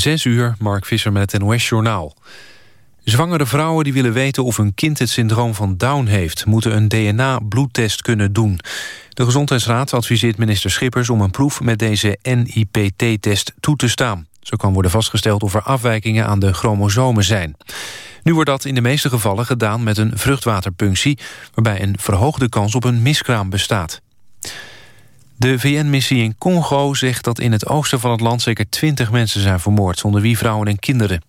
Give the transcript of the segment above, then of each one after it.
Zes uur, Mark Visser met het NOS-journaal. Zwangere vrouwen die willen weten of hun kind het syndroom van Down heeft... moeten een DNA-bloedtest kunnen doen. De Gezondheidsraad adviseert minister Schippers om een proef... met deze NIPT-test toe te staan. Zo kan worden vastgesteld of er afwijkingen aan de chromosomen zijn. Nu wordt dat in de meeste gevallen gedaan met een vruchtwaterpunctie... waarbij een verhoogde kans op een miskraam bestaat. De VN-missie in Congo zegt dat in het oosten van het land... zeker twintig mensen zijn vermoord, zonder wie vrouwen en kinderen.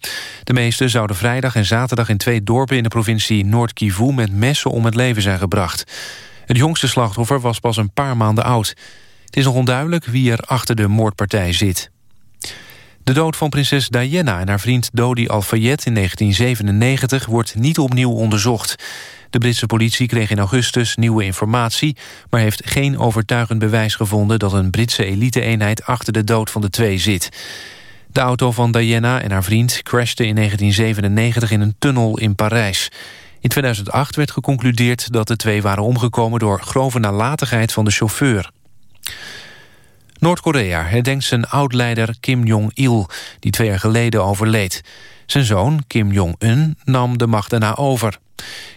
De meeste zouden vrijdag en zaterdag in twee dorpen... in de provincie Noord-Kivu met messen om het leven zijn gebracht. Het jongste slachtoffer was pas een paar maanden oud. Het is nog onduidelijk wie er achter de moordpartij zit. De dood van prinses Diana en haar vriend Dodi Al-Fayed in 1997 wordt niet opnieuw onderzocht. De Britse politie kreeg in augustus nieuwe informatie... maar heeft geen overtuigend bewijs gevonden... dat een Britse elite-eenheid achter de dood van de twee zit. De auto van Diana en haar vriend crashte in 1997 in een tunnel in Parijs. In 2008 werd geconcludeerd dat de twee waren omgekomen... door grove nalatigheid van de chauffeur. Noord-Korea herdenkt zijn oud-leider Kim Jong-il... die twee jaar geleden overleed. Zijn zoon, Kim Jong-un, nam de macht daarna over.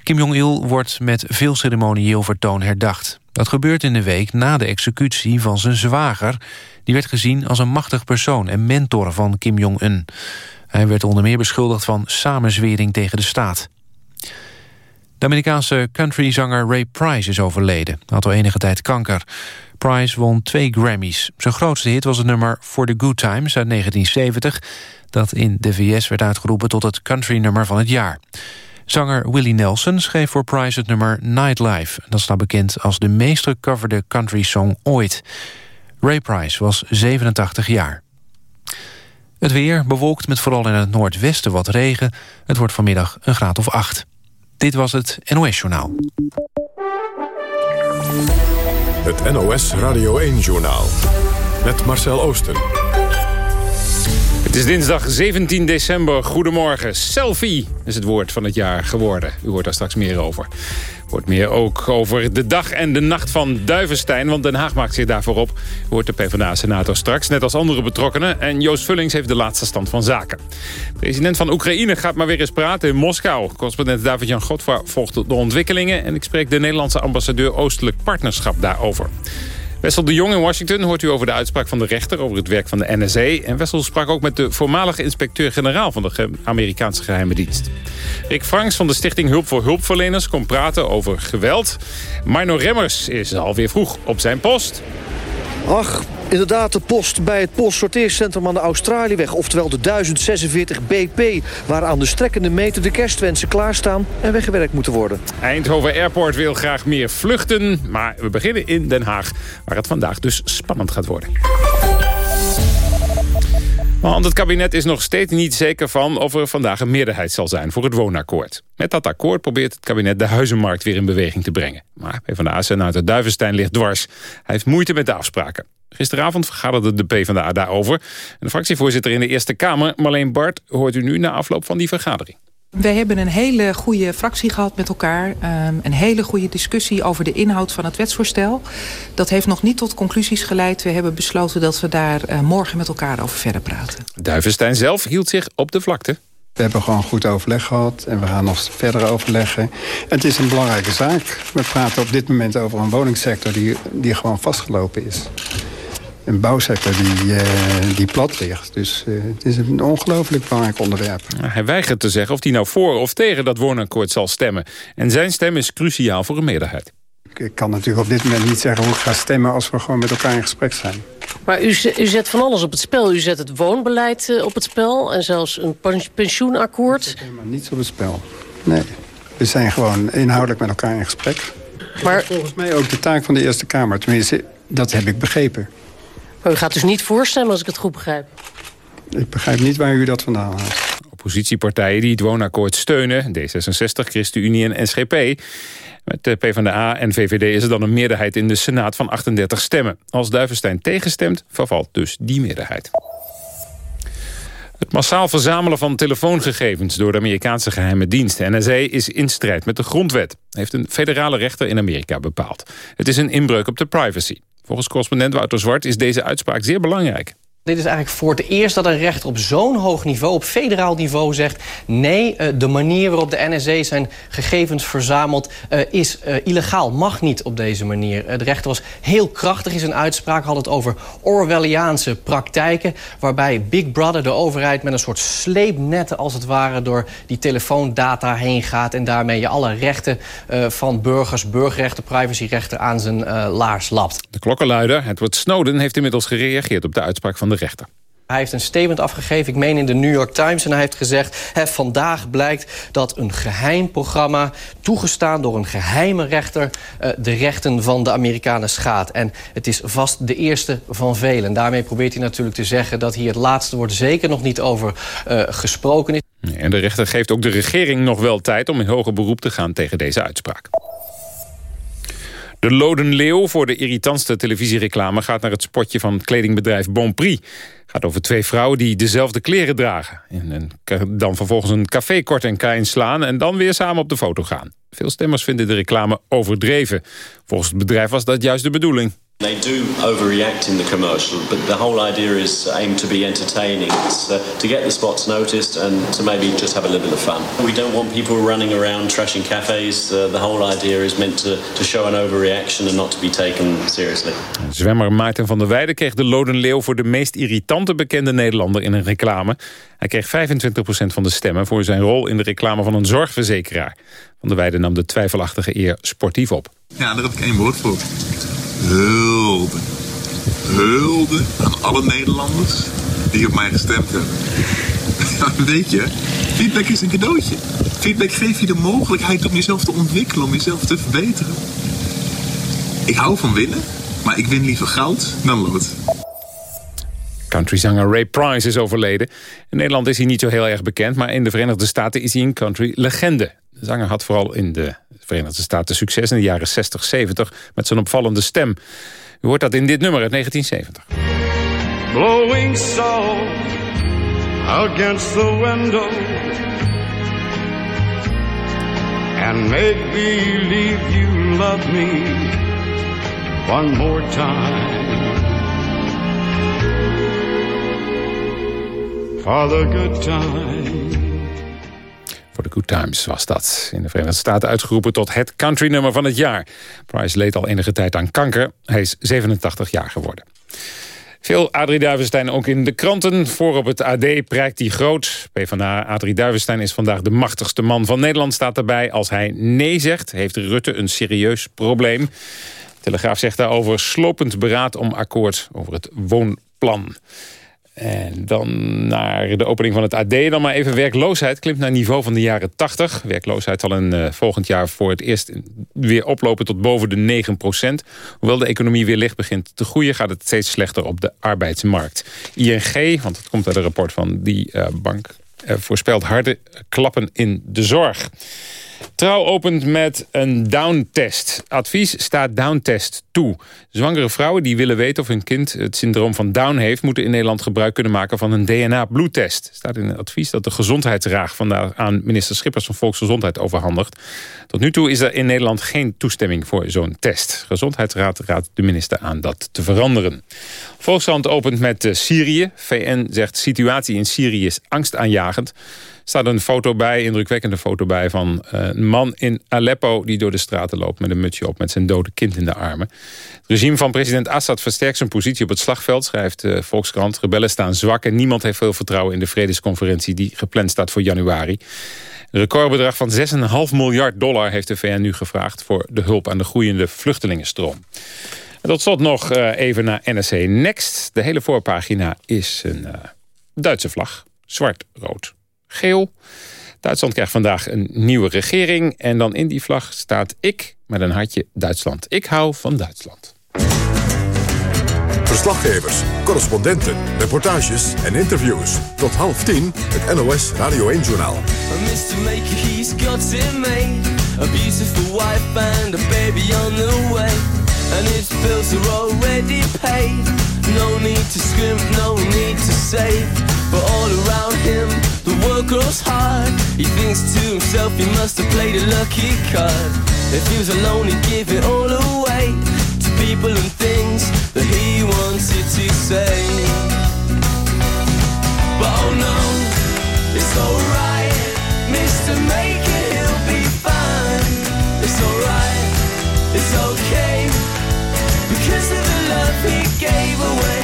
Kim Jong-il wordt met veel ceremonieel vertoon herdacht. Dat gebeurt in de week na de executie van zijn zwager. Die werd gezien als een machtig persoon en mentor van Kim Jong-un. Hij werd onder meer beschuldigd van samenzwering tegen de staat. De Amerikaanse countryzanger Ray Price is overleden. Had al enige tijd kanker. Price won twee Grammys. Zijn grootste hit was het nummer For the Good Times uit 1970... dat in de VS werd uitgeroepen tot het countrynummer van het jaar. Zanger Willie Nelson schreef voor Price het nummer Nightlife. Dat staat bekend als de meest gecoverde country song ooit. Ray Price was 87 jaar. Het weer bewolkt met vooral in het noordwesten wat regen. Het wordt vanmiddag een graad of 8. Dit was het NOS Journaal. Het NOS Radio 1-journaal. Met Marcel Oosten. Het is dinsdag 17 december. Goedemorgen. Selfie is het woord van het jaar geworden. U hoort daar straks meer over. Wordt meer ook over de dag en de nacht van Duivenstein. Want Den Haag maakt zich daarvoor op. Hoort de PvdA-senator straks, net als andere betrokkenen. En Joost Vullings heeft de laatste stand van zaken. President van Oekraïne gaat maar weer eens praten in Moskou. Correspondent David-Jan Godfra volgt de ontwikkelingen. En ik spreek de Nederlandse ambassadeur Oostelijk Partnerschap daarover. Wessel de Jong in Washington hoort u over de uitspraak van de rechter... over het werk van de NSA. En Wessel sprak ook met de voormalige inspecteur-generaal... van de Amerikaanse geheime dienst. Rick Franks van de Stichting Hulp voor Hulpverleners... komt praten over geweld. Marno Remmers is alweer vroeg op zijn post. Ach, inderdaad de post bij het postsorteercentrum aan de Australieweg... oftewel de 1046 BP, waar aan de strekkende meter de kerstwensen klaarstaan... en weggewerkt moeten worden. Eindhoven Airport wil graag meer vluchten, maar we beginnen in Den Haag... waar het vandaag dus spannend gaat worden. Want het kabinet is nog steeds niet zeker van of er vandaag een meerderheid zal zijn voor het woonakkoord. Met dat akkoord probeert het kabinet de huizenmarkt weer in beweging te brengen. Maar PvdA-senator Duivenstein ligt dwars. Hij heeft moeite met de afspraken. Gisteravond vergaderde de PvdA daarover. En de fractievoorzitter in de Eerste Kamer, Marleen Bart, hoort u nu na afloop van die vergadering. Wij hebben een hele goede fractie gehad met elkaar. Um, een hele goede discussie over de inhoud van het wetsvoorstel. Dat heeft nog niet tot conclusies geleid. We hebben besloten dat we daar uh, morgen met elkaar over verder praten. Duivenstein zelf hield zich op de vlakte. We hebben gewoon goed overleg gehad en we gaan nog verder overleggen. Het is een belangrijke zaak. We praten op dit moment over een woningsector die, die gewoon vastgelopen is een bouwsector die, uh, die plat ligt. Dus uh, het is een ongelooflijk belangrijk onderwerp. Hij weigert te zeggen of hij nou voor of tegen dat woonakkoord zal stemmen. En zijn stem is cruciaal voor een meerderheid. Ik kan natuurlijk op dit moment niet zeggen hoe ik ga stemmen... als we gewoon met elkaar in gesprek zijn. Maar u, u zet van alles op het spel. U zet het woonbeleid uh, op het spel en zelfs een pensioenakkoord. Ik helemaal niets op het spel. Nee, we zijn gewoon inhoudelijk met elkaar in gesprek. Maar... Dat is volgens mij ook de taak van de Eerste Kamer. Tenminste, dat heb ik begrepen. Maar u gaat dus niet voorstemmen als ik het goed begrijp? Ik begrijp niet waar u dat vandaan haalt. Oppositiepartijen die het woonakkoord steunen, D66, ChristenUnie en SGP... Met de PvdA en VVD is er dan een meerderheid in de Senaat van 38 stemmen. Als Duivenstein tegenstemt, vervalt dus die meerderheid. Het massaal verzamelen van telefoongegevens door de Amerikaanse geheime dienst NSA is in strijd met de grondwet, heeft een federale rechter in Amerika bepaald. Het is een inbreuk op de privacy. Volgens correspondent Wouter Zwart is deze uitspraak zeer belangrijk. Dit is eigenlijk voor het eerst dat een rechter op zo'n hoog niveau, op federaal niveau, zegt... nee, eh, de manier waarop de NSA zijn gegevens verzamelt uh, is uh, illegaal. Mag niet op deze manier. de rechter was heel krachtig in zijn uitspraak. Had het over Orwelliaanse praktijken... waarbij Big Brother, de overheid, met een soort sleepnetten... als het ware door die telefoondata heen gaat... en daarmee je alle rechten van burgers, burgerrechten, privacyrechten... aan zijn laars lapt. De klokkenluider, Edward Snowden, heeft inmiddels gereageerd op de uitspraak van de rechter. Hij heeft een statement afgegeven, ik meen in de New York Times... en hij heeft gezegd, hè, vandaag blijkt dat een geheim programma... toegestaan door een geheime rechter... Uh, de rechten van de Amerikanen schaadt. En het is vast de eerste van velen. En daarmee probeert hij natuurlijk te zeggen... dat hier het laatste woord zeker nog niet over uh, gesproken is. En de rechter geeft ook de regering nog wel tijd... om in hoger beroep te gaan tegen deze uitspraak. De Loden Leeuw voor de irritantste televisiereclame... gaat naar het spotje van kledingbedrijf Bonprix. Gaat over twee vrouwen die dezelfde kleren dragen. En dan vervolgens een café kort en klein slaan... en dan weer samen op de foto gaan. Veel stemmers vinden de reclame overdreven. Volgens het bedrijf was dat juist de bedoeling. They do overreact in the commercial, but the whole idea is aimed to be entertaining. It's uh, to get the spots noticed and to maybe just have a little bit of fun. We don't want people running around trashing cafes. Uh, the whole idea is meant to, to show an overreaction and not to be taken seriously. Zwemmer Maarten van der Weijden kreeg de Loden Leeuw voor de meest irritante bekende Nederlander in een reclame. Hij kreeg 25% van de stemmen voor zijn rol in de reclame van een zorgverzekeraar. Van der Weijden nam de twijfelachtige eer sportief op. Ja, daar heb ik één woord voor hulde. Hulde aan alle Nederlanders die op mij gestemd hebben. weet je, feedback is een cadeautje. Feedback geeft je de mogelijkheid om jezelf te ontwikkelen, om jezelf te verbeteren. Ik hou van winnen, maar ik win liever goud dan lood. Countryzanger Ray Price is overleden. In Nederland is hij niet zo heel erg bekend... maar in de Verenigde Staten is hij een country-legende. De zanger had vooral in de Verenigde Staten succes in de jaren 60, 70... met zijn opvallende stem. U hoort dat in dit nummer uit 1970. Blowing salt against the window And make believe you love me one more time For the good time voor de Good Times was dat. In de Verenigde Staten uitgeroepen tot het countrynummer van het jaar. Price leed al enige tijd aan kanker. Hij is 87 jaar geworden. Veel Adrie Duivenstein ook in de kranten. Voor op het AD prijkt hij groot. PvdA Adrie Duivenstein is vandaag de machtigste man van Nederland. Staat erbij. Als hij nee zegt, heeft Rutte een serieus probleem. Telegraaf zegt daarover slopend beraad om akkoord over het woonplan. En dan naar de opening van het AD. Dan maar even werkloosheid. Klimt naar niveau van de jaren 80. Werkloosheid zal in uh, volgend jaar voor het eerst weer oplopen tot boven de 9% Hoewel de economie weer licht begint te groeien... gaat het steeds slechter op de arbeidsmarkt. ING, want het komt uit een rapport van die uh, bank... Uh, voorspelt harde klappen in de zorg. Trouw opent met een downtest. Advies staat downtest toe. Zwangere vrouwen die willen weten of hun kind het syndroom van Down heeft... moeten in Nederland gebruik kunnen maken van een DNA-bloedtest. staat in het advies dat de Gezondheidsraad vandaag aan minister Schippers van Volksgezondheid overhandigt. Tot nu toe is er in Nederland geen toestemming voor zo'n test. Gezondheidsraad raadt de minister aan dat te veranderen. Volkskrant opent met uh, Syrië. VN zegt situatie in Syrië is angstaanjagend staat een foto bij, indrukwekkende foto bij... van eh, een man in Aleppo die door de straten loopt met een mutsje op... met zijn dode kind in de armen. Het regime van president Assad versterkt zijn positie op het slagveld... schrijft Volkskrant. Rebellen staan zwak en niemand heeft veel vertrouwen... in de vredesconferentie die gepland staat voor januari. Een recordbedrag van 6,5 miljard dollar heeft de VN nu gevraagd... voor de hulp aan de groeiende vluchtelingenstroom. En tot slot nog eh, even naar NRC Next. De hele voorpagina is een uh, Duitse vlag. Zwart-rood geel. Duitsland krijgt vandaag een nieuwe regering. En dan in die vlag staat ik met een hartje Duitsland. Ik hou van Duitsland. Verslaggevers, correspondenten, reportages en interviews. Tot half tien het NOS Radio 1-journaal. Mr. Maker, he's got it made. A beautiful wife and a baby on the way. And his bills are already paid. No need to scrimp, no need to save. But all around him, the world grows hard. He thinks to himself he must have played a lucky card. If he was alone, he'd give it all away to people and things that he wanted to say. But oh no, it's alright, Mr. Maker. He'll be fine. It's alright, it's okay, because of the love he gave away.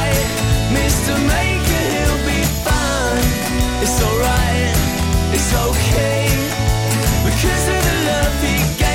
it's okay, because of the love he gave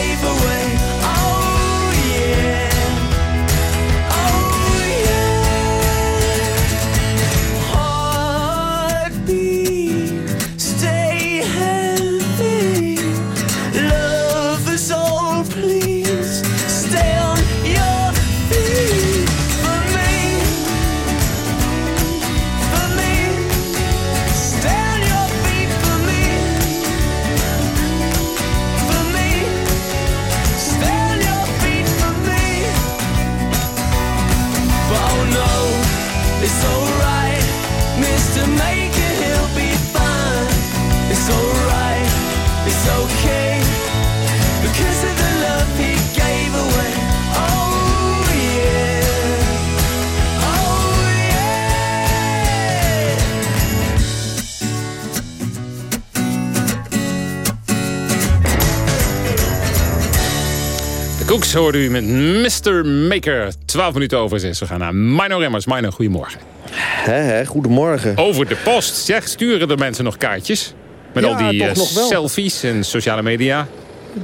hoorde u met Mr. Maker. 12 minuten over 6. We gaan naar Mino Remmers. Mino, goedemorgen. Hè, goedemorgen. Over de post. Zeg, sturen de mensen nog kaartjes? Met Ja, al die eh, selfies en sociale media.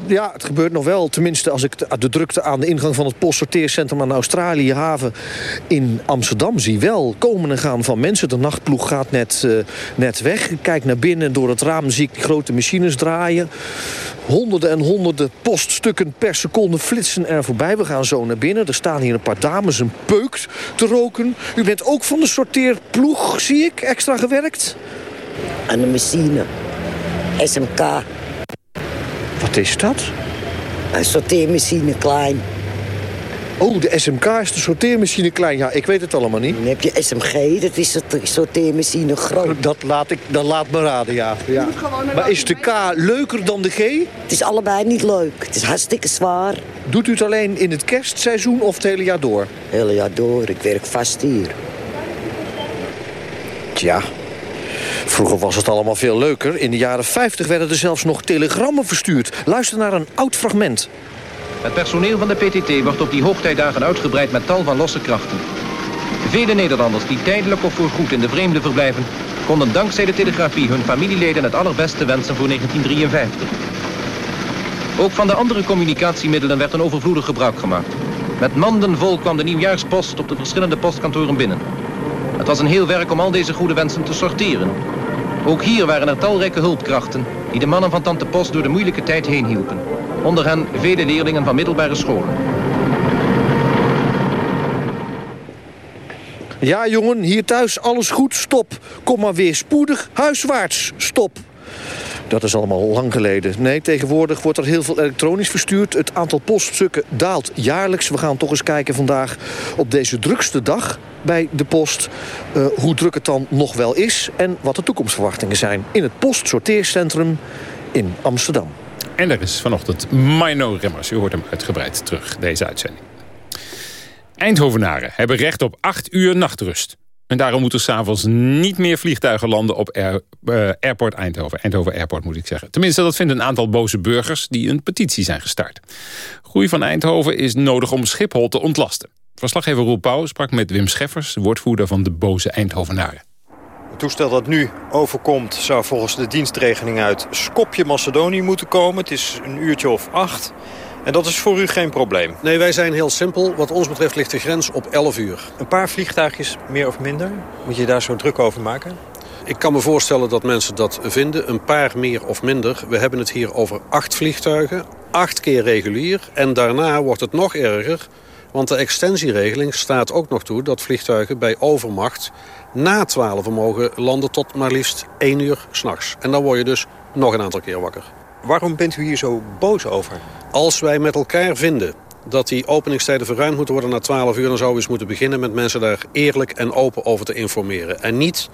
Ja, het gebeurt nog wel. Tenminste, als ik de, drukte aan de ingang van het postsorteercentrum aan de Australië haven in Amsterdam zie wel komen en gaan van mensen. De nachtploeg gaat net, eh, net weg. Ik kijk naar binnen en door het raam zie ik die grote machines draaien. Honderden en honderden poststukken per seconde flitsen er voorbij. We gaan zo naar binnen. Er staan hier een paar dames een peuk te roken. U bent ook van de sorteerploeg, zie ik, extra gewerkt. Aan de machine. SMK. Wat is dat? Een sorteermachine klein. Oh, de SMK is de sorteermachine klein. Ja, ik weet het allemaal niet. Dan heb je SMG, dat is de sorteermachine groot. Dat laat, ik, dat laat me raden, ja. ja. Maar is de K leuker dan de G? Het is allebei niet leuk. Het is hartstikke zwaar. Doet u het alleen in het kerstseizoen of het hele jaar door? Hele jaar door. Ik werk vast hier. Tja, vroeger was het allemaal veel leuker. In de jaren 50 werden er zelfs nog telegrammen verstuurd. Luister naar een oud fragment. Het personeel van de PTT wordt op die hoogtijdagen uitgebreid met tal van losse krachten. Vele Nederlanders die tijdelijk of voorgoed in de vreemde verblijven... konden dankzij de telegrafie hun familieleden het allerbeste wensen voor 1953. Ook van de andere communicatiemiddelen werd een overvloedig gebruik gemaakt. Met manden vol kwam de nieuwjaarspost op de verschillende postkantoren binnen. Het was een heel werk om al deze goede wensen te sorteren. Ook hier waren er talrijke hulpkrachten die de mannen van Tante Post door de moeilijke tijd heen hielpen. Onder hen vele leerlingen van middelbare scholen. Ja, jongen, hier thuis alles goed, stop. Kom maar weer spoedig huiswaarts, stop. Dat is allemaal lang geleden. Nee, tegenwoordig wordt er heel veel elektronisch verstuurd. Het aantal poststukken daalt jaarlijks. We gaan toch eens kijken vandaag op deze drukste dag bij de post... eh, hoe druk het dan nog wel is en wat de toekomstverwachtingen zijn... in het postsorteercentrum in Amsterdam. En er is vanochtend Mino Remmers. U hoort hem uitgebreid terug, deze uitzending. Eindhovenaren hebben recht op 8 uur nachtrust. En daarom moeten s'avonds niet meer vliegtuigen landen op eh, Airport Eindhoven. Eindhoven Airport moet ik zeggen. Tenminste, dat vindt een aantal boze burgers die een petitie zijn gestart. Groei van Eindhoven is nodig om Schiphol te ontlasten. Verslaggever Roel Pauw sprak met Wim Scheffers, woordvoerder van de boze Eindhovenaren. Toestel dat nu overkomt zou volgens de dienstregeling uit Skopje, Macedonië moeten komen. Het is een uurtje of acht. En dat is voor u geen probleem? Nee, wij zijn heel simpel. Wat ons betreft ligt de grens op 11 uur. Een paar vliegtuigjes, meer of minder? Moet je daar zo druk over maken? Ik kan me voorstellen dat mensen dat vinden. Een paar meer of minder. We hebben het hier over acht vliegtuigen. Acht keer regulier. En daarna wordt het nog erger. Want de extensieregeling staat ook nog toe dat vliegtuigen bij overmacht... na 12 mogen landen tot maar liefst 1 uur s'nachts. En dan word je dus nog een aantal keer wakker. Waarom bent u hier zo boos over? Als wij met elkaar vinden dat die openingstijden verruimd moeten worden naar 12 uur... dan zouden we eens moeten beginnen met mensen daar eerlijk en open over te informeren. En niet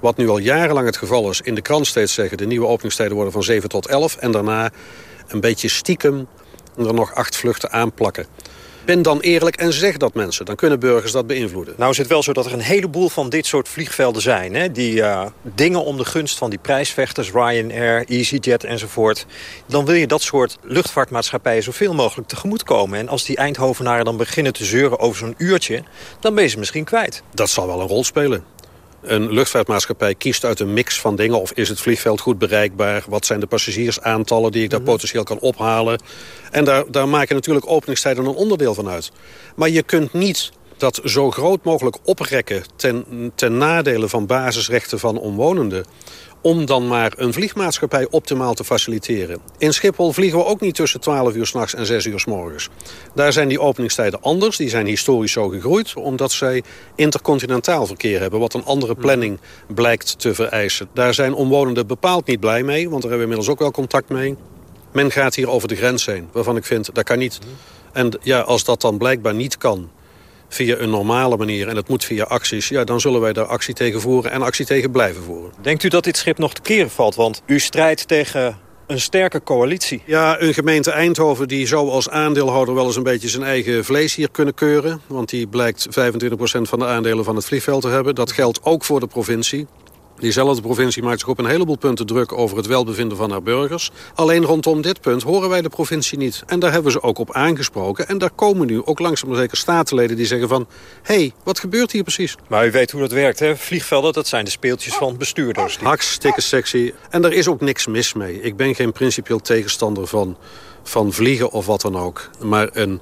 Wat nu al jarenlang het geval is, in de krant steeds zeggen... de nieuwe openingstijden worden van 7 tot 11... en daarna een beetje stiekem er nog acht vluchten aanplakken. Ben dan eerlijk en zeg dat mensen. Dan kunnen burgers dat beïnvloeden. Nou is het wel zo dat er een heleboel van dit soort vliegvelden zijn. Hè? Die uh, dingen om de gunst van die prijsvechters, Ryanair, EasyJet enzovoort. Dan wil je dat soort luchtvaartmaatschappijen zoveel mogelijk tegemoetkomen. En als die Eindhovenaren dan beginnen te zeuren over zo'n uurtje... dan ben je ze misschien kwijt. Dat zal wel een rol spelen. Een luchtvaartmaatschappij kiest uit een mix van dingen. Of is het vliegveld goed bereikbaar? Wat zijn de passagiersaantallen die ik daar mhm. potentieel kan ophalen? En daar, daar maken natuurlijk openingstijden een onderdeel van uit. Maar je kunt niet dat zo groot mogelijk oprekken ten, ten nadele van basisrechten van omwonenden om dan maar een vliegmaatschappij optimaal te faciliteren. In Schiphol vliegen we ook niet tussen 12 uur s'nachts en 6 uur s morgens. Daar zijn die openingstijden anders. Die zijn historisch zo gegroeid omdat zij intercontinentaal verkeer hebben... wat een andere hmm. planning blijkt te vereisen. Daar zijn omwonenden bepaald niet blij mee, want daar hebben we inmiddels ook wel contact mee. Men gaat hier over de grens heen, waarvan ik vind, dat kan niet. Hmm. En ja, als dat dan blijkbaar niet kan via een normale manier en het moet via acties... Ja, dan zullen wij daar actie tegen voeren en actie tegen blijven voeren. Denkt u dat dit schip nog te keren valt? Want u strijdt tegen een sterke coalitie. Ja, een gemeente Eindhoven die zou als aandeelhouder wel eens een beetje zijn eigen vlees hier kunnen keuren. Want die blijkt 25% van de aandelen van het vliegveld te hebben. Dat geldt ook voor de provincie. Diezelfde provincie maakt zich op een heleboel punten druk over het welbevinden van haar burgers. Alleen rondom dit punt horen wij de provincie niet. En daar hebben ze ook op aangesproken. En daar komen nu ook langzaam maar zeker statenleden die zeggen van... hé, hey, wat gebeurt hier precies? Maar u weet hoe dat werkt, hè? Vliegvelden, dat zijn de speeltjes van bestuurders. Hartstikke sexy. En daar is ook niks mis mee. Ik ben geen principieel tegenstander van, van vliegen of wat dan ook. Maar een...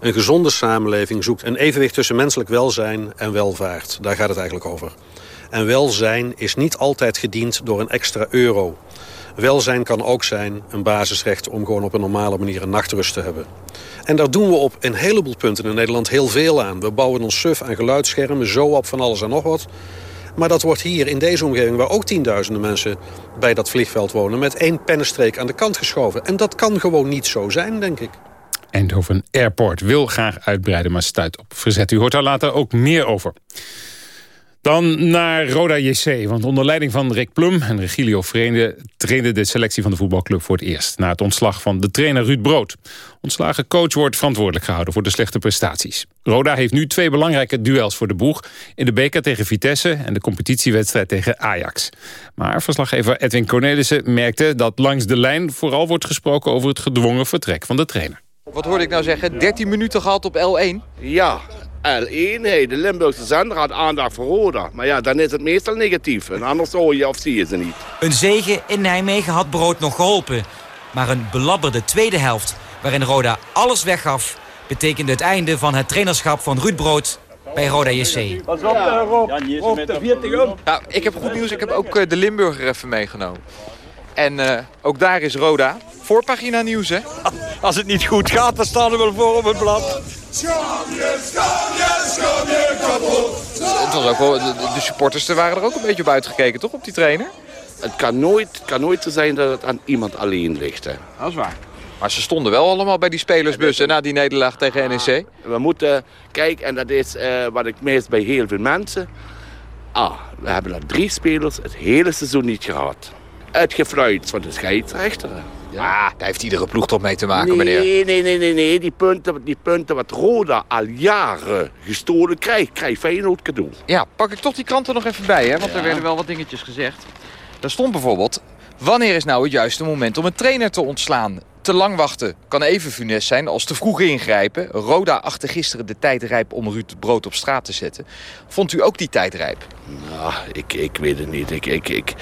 Een gezonde samenleving zoekt een evenwicht tussen menselijk welzijn en welvaart. Daar gaat het eigenlijk over. En welzijn is niet altijd gediend door een extra euro. Welzijn kan ook zijn een basisrecht om gewoon op een normale manier een nachtrust te hebben. En daar doen we op een heleboel punten in Nederland heel veel aan. We bouwen ons suf aan geluidsschermen, zo op van alles en nog wat. Maar dat wordt hier in deze omgeving, waar ook tienduizenden mensen bij dat vliegveld wonen... met één pennenstreek aan de kant geschoven. En dat kan gewoon niet zo zijn, denk ik. Eindhoven Airport wil graag uitbreiden, maar stuit op verzet. U hoort daar later ook meer over. Dan naar Roda JC, want onder leiding van Rick Plum en Regilio Vreende... trainde de selectie van de voetbalclub voor het eerst... na het ontslag van de trainer Ruud Brood. Ontslagen coach wordt verantwoordelijk gehouden voor de slechte prestaties. Roda heeft nu twee belangrijke duels voor de boeg... in de beker tegen Vitesse en de competitiewedstrijd tegen Ajax. Maar verslaggever Edwin Cornelissen merkte dat langs de lijn... vooral wordt gesproken over het gedwongen vertrek van de trainer. Wat hoorde ik nou zeggen? 13 minuten gehad op L1? Ja, L1, hey, de Limburgse zender had aandacht voor Roda. Maar ja, dan is het meestal negatief. En anders hoor je of zie je ze niet. Een zege in Nijmegen had Brood nog geholpen. Maar een belabberde tweede helft, waarin Roda alles weggaf... betekende het einde van het trainerschap van Ruud Brood bij Roda JC. Pas op. Rob. Rob, de Ja, ik heb goed nieuws. Ik heb ook eh, de Limburger even meegenomen. En uh, ook daar is Roda. Voorpagina nieuws, hè? Als het niet goed gaat, dan staan we wel voor op het blad. Het was ook wel, de, supporters er waren er ook een beetje op uitgekeken, toch, op die trainer? Het kan nooit, kan nooit zo zijn dat het aan iemand alleen ligt. Hè. Dat is waar. Maar ze stonden wel allemaal bij die spelersbussen na die nederlaag tegen NEC. We moeten kijken, en dat is uh, wat ik meest bij heel veel mensen... Ah, we hebben er drie spelers het hele seizoen niet gehad. Het gefluit van de scheidsrechter. Ja, daar heeft iedere ploeg toch mee te maken, meneer. Nee, nee, nee, nee, nee. Die punten, die punten wat Roda al jaren gestolen krijgt, krijgt Feyenoord cadeau. Ja, pak ik toch die kranten nog even bij, hè? Want er werden wel wat dingetjes gezegd. Daar stond bijvoorbeeld... Wanneer is nou het juiste moment om een trainer te ontslaan? Te lang wachten kan even funest zijn als te vroeg ingrijpen. Roda achter gisteren de tijd rijp om Ruud Brood op straat te zetten. Vond u ook die tijd rijp? Nou, ik, ik weet het niet. Ik, ik, ik,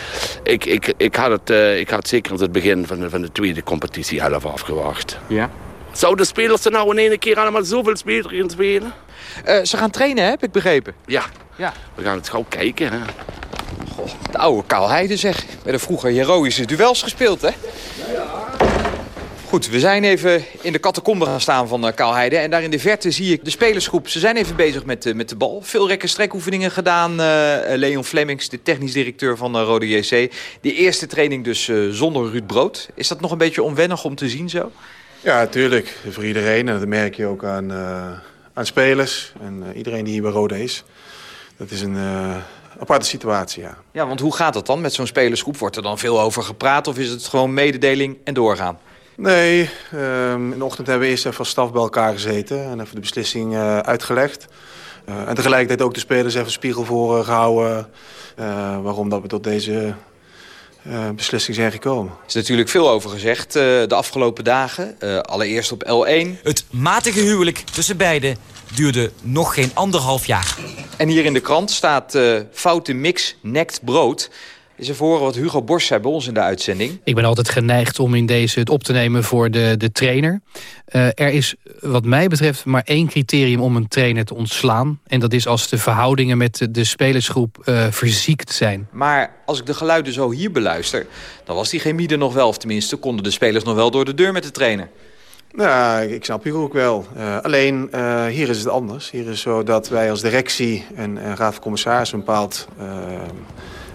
ik, ik, ik, had, het, uh, ik had zeker het begin van de, van de tweede competitie half afgewacht. Ja. Zouden spelers er nou in één keer allemaal zoveel spelers in spelen? Uh, ze gaan trainen, heb ik begrepen. Ja. ja. We gaan het gauw kijken. Hè. Goh, de oude Kaal Heide zeg. Bij de vroeger heroïsche duels gespeeld, hè? Ja. Goed, we zijn even in de catacombe gaan staan van uh, Kaalheide. En daar in de verte zie ik de spelersgroep. Ze zijn even bezig met, uh, met de bal. Veel rekken strekoefeningen gedaan. Uh, Leon Flemings, de technisch directeur van Rode JC. De eerste training dus zonder Ruud Brood. Is dat nog een beetje onwennig om te zien zo? Ja, natuurlijk. Voor iedereen. En dat merk je ook aan, aan spelers. En iedereen die hier bij Rode is. dat is een aparte situatie, ja. Ja, want hoe gaat dat dan met zo'n spelersgroep? Wordt er dan veel over gepraat of is het gewoon mededeling en doorgaan? Nee, um, in de ochtend hebben we eerst even als staf bij elkaar gezeten en even de beslissing uh, uitgelegd. Uh, en tegelijkertijd ook de spelers even spiegel voor uh, gehouden waarom dat we tot deze beslissing zijn gekomen. Er is natuurlijk veel over gezegd de afgelopen dagen. allereerst op L1. Het matige huwelijk tussen beiden duurde nog geen anderhalf jaar. En hier in de krant staat foute mix nekt brood is er voor wat Hugo Borst zei bij ons in de uitzending. Ik ben altijd geneigd om in deze het op te nemen voor de, de trainer. Uh, er is wat mij betreft maar één criterium om een trainer te ontslaan. En dat is als de verhoudingen met de, de spelersgroep uh, verziekt zijn. Maar als ik de geluiden zo hier beluister... dan was die chemie er nog wel. Of tenminste konden de spelers nog wel door de deur met de trainer. Nou, ik snap je ook wel. Uh, alleen, uh, hier is het anders. Hier is zo dat wij als directie en, en raad van commissaris een bepaald uh,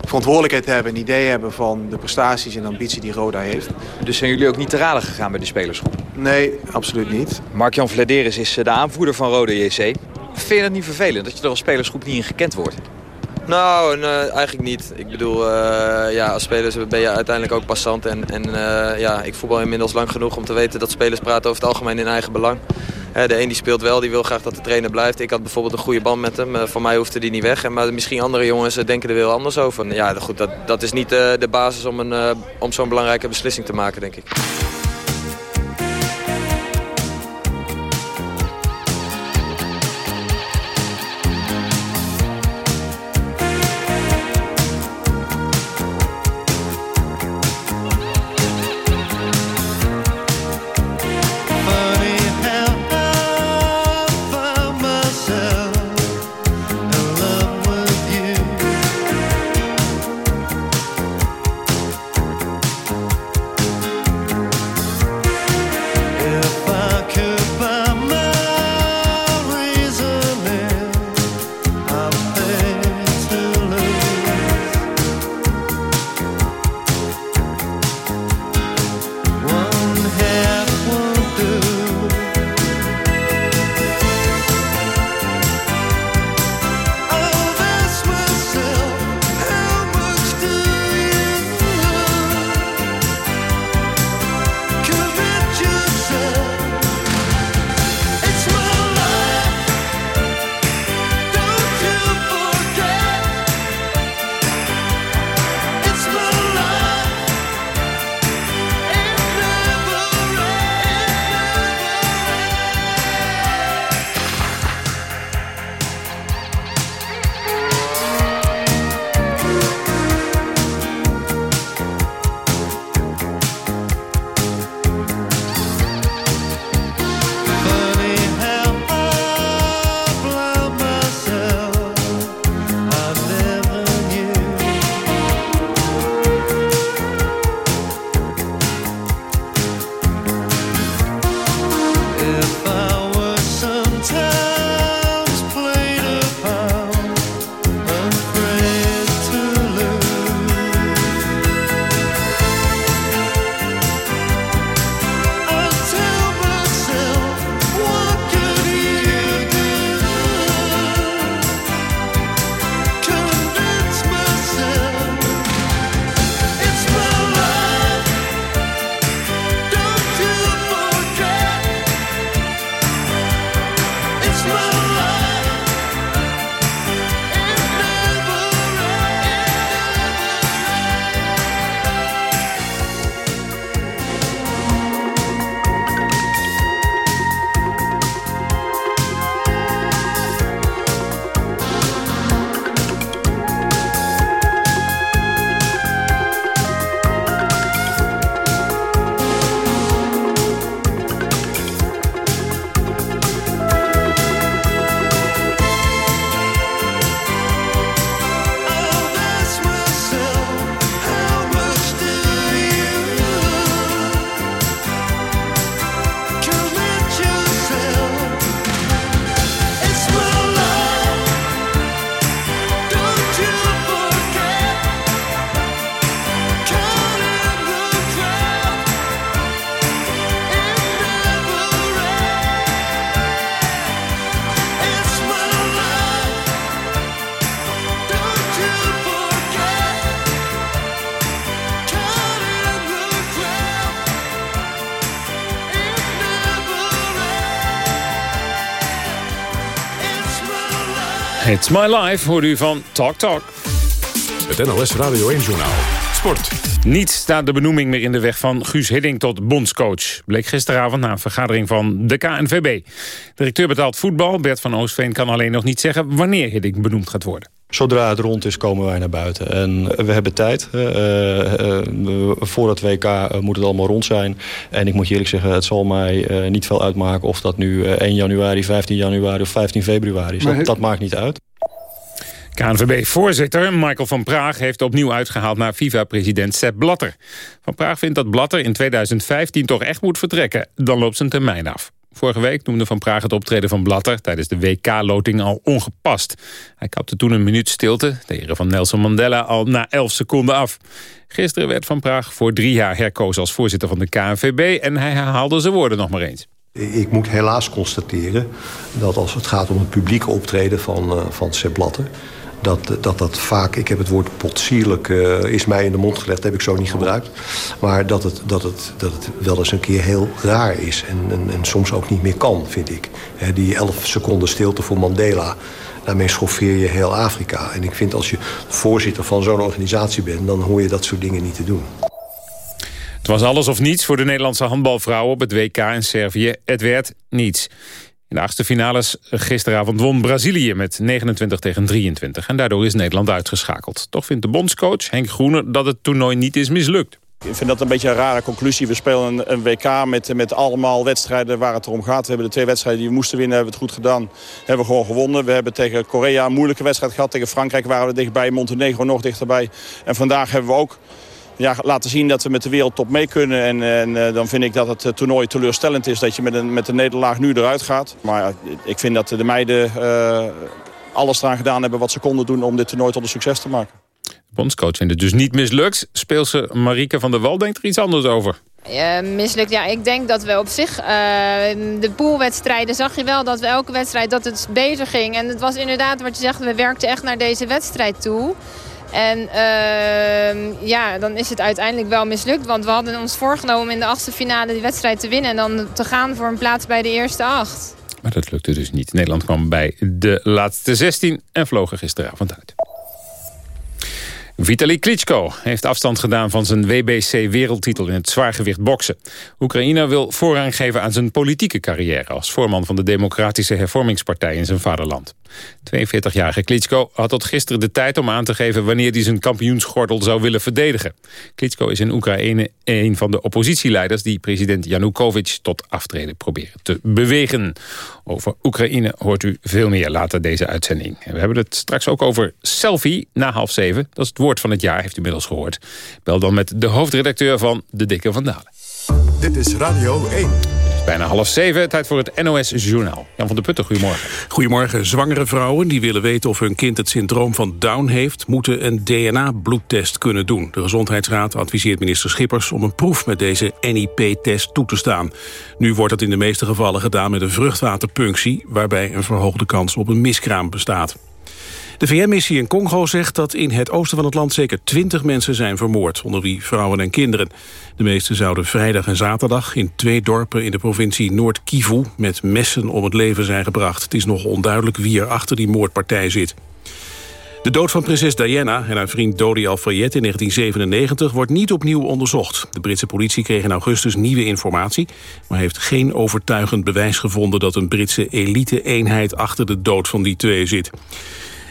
verantwoordelijkheid hebben... en idee hebben van de prestaties en ambitie die Roda heeft. Dus zijn jullie ook niet te raden gegaan bij de spelersgroep? Nee, absoluut niet. Mark-Jan Vladeris is de aanvoerder van Roda JC. Vind je dat niet vervelend dat je er als spelersgroep niet in gekend wordt? Nou, eigenlijk niet. Ik bedoel, uh, ja, als speler ben je uiteindelijk ook passant. En, en uh, ja, ik voetbal inmiddels lang genoeg om te weten dat spelers praten over het algemeen in eigen belang. de een die speelt wel, die wil graag dat de trainer blijft. Ik had bijvoorbeeld een goede band met hem. Uh, voor mij hoefde die niet weg. Maar misschien andere jongens denken er wel anders over. Ja, goed, dat, dat is niet de basis om, om zo'n belangrijke beslissing te maken, denk ik. It's My Life hoorde u van Talk Talk. Het NOS Radio 1-journaal. Sport. Niet staat de benoeming meer in de weg van Guus Hiddink tot bondscoach. Bleek gisteravond na een vergadering van de KNVB. Directeur betaald voetbal, Bert van Oostveen, kan alleen nog niet zeggen... wanneer Hiddink benoemd gaat worden. Zodra het rond is, komen wij naar buiten. En we hebben tijd. Uh, uh, voor het WK moet het allemaal rond zijn. En ik moet je eerlijk zeggen, het zal mij uh, niet veel uitmaken... of dat nu 1 januari, 15 januari of 15 februari is. Dat, dat maakt niet uit. KNVB-voorzitter Michael van Praag heeft opnieuw uitgehaald naar FIFA-president Sepp Blatter. Van Praag vindt dat Blatter in 2015 toch echt moet vertrekken. Dan loopt zijn termijn af. Vorige week noemde Van Praag het optreden van Blatter tijdens de WK-loting al ongepast. Hij kapte toen een minuut stilte, de heren van Nelson Mandela, al na 11 seconden af. Gisteren werd Van Praag voor drie jaar herkozen als voorzitter van de KNVB en hij herhaalde zijn woorden nog maar eens. Ik moet helaas constateren dat als het gaat om het publieke optreden van, uh, van Sepp Blatter dat, dat dat vaak, ik heb het woord potsierlijk, uh, is mij in de mond gelegd, heb ik zo niet gebruikt. Maar dat het, dat het, dat het wel eens een keer heel raar is en, en, en soms ook niet meer kan, vind ik. Die 11 seconden stilte voor Mandela, daarmee schoffeer je heel Afrika. En ik vind als je voorzitter van zo'n organisatie bent, dan hoor je dat soort dingen niet te doen. Het was alles of niets voor de Nederlandse handbalvrouwen op het WK in Servië. Het werd niets. In de achtste finales gisteravond won Brazilië met 29 tegen 23. En daardoor is Nederland uitgeschakeld. Toch vindt de bondscoach Henk Groene dat het toernooi niet is mislukt. Ik vind dat een beetje een rare conclusie. We spelen een, WK met, met allemaal wedstrijden waar het erom gaat. We hebben de twee wedstrijden die we moesten winnen, hebben we het goed gedaan. Hebben we gewoon gewonnen. We hebben tegen Korea een moeilijke wedstrijd gehad. Tegen Frankrijk waren we dichtbij, Montenegro nog dichterbij. En vandaag hebben we ook ja, laten zien dat we met de wereldtop mee kunnen. En, en uh, dan vind ik dat het eh, toernooi teleurstellend is dat je met een, met een nederlaag nu eruit gaat. Maar uh, ik vind dat de meiden uh, alles eraan gedaan hebben wat ze konden doen om dit toernooi tot een succes te maken. De bondscoach vindt het dus niet mislukt. Speelse Marieke van der Wal denkt er iets anders over. Uh, mislukt, ja, ik denk dat we op zich, uh, de poolwedstrijden zag je wel dat we elke wedstrijd dat het beter ging. En het was inderdaad wat je zegt, we werkten echt naar deze wedstrijd toe. En uh, ja, dan is het uiteindelijk wel mislukt. Want we hadden ons voorgenomen in de achtste finale die wedstrijd te winnen. En dan te gaan voor een plaats bij de eerste acht. Maar dat lukte dus niet. Nederland kwam bij de laatste 16 en vloog er gisteravond uit. Vitaly Klitschko heeft afstand gedaan van zijn WBC-wereldtitel in het zwaargewicht boksen. Oekraïne wil voorrang geven aan zijn politieke carrière... als voorman van de Democratische Hervormingspartij in zijn vaderland. 42-jarige Klitschko had tot gisteren de tijd om aan te geven... wanneer hij zijn kampioensgordel zou willen verdedigen. Klitschko is in Oekraïne een van de oppositieleiders... die president Yanukovych tot aftreden proberen te bewegen. Over Oekraïne hoort u veel meer later deze uitzending. we hebben het straks ook over selfie na half zeven. Dat is het woord van het jaar, heeft u inmiddels gehoord. Bel dan met de hoofdredacteur van De Dikke Vandalen. Dit is Radio 1. Bijna half zeven, tijd voor het NOS Journaal. Jan van der Putten, goedemorgen. Goedemorgen. Zwangere vrouwen die willen weten of hun kind het syndroom van Down heeft... moeten een DNA-bloedtest kunnen doen. De Gezondheidsraad adviseert minister Schippers om een proef met deze NIP-test toe te staan. Nu wordt het in de meeste gevallen gedaan met een vruchtwaterpunctie... waarbij een verhoogde kans op een miskraam bestaat. De VN-missie in Congo zegt dat in het oosten van het land zeker 20 mensen zijn vermoord, onder wie vrouwen en kinderen. De meeste zouden vrijdag en zaterdag in twee dorpen in de provincie Noord-Kivu met messen om het leven zijn gebracht. Het is nog onduidelijk wie er achter die moordpartij zit. De dood van prinses Diana en haar vriend Dodi Al-Fayed in 1997 wordt niet opnieuw onderzocht. De Britse politie kreeg in augustus nieuwe informatie... maar heeft geen overtuigend bewijs gevonden dat een Britse elite-eenheid achter de dood van die twee zit.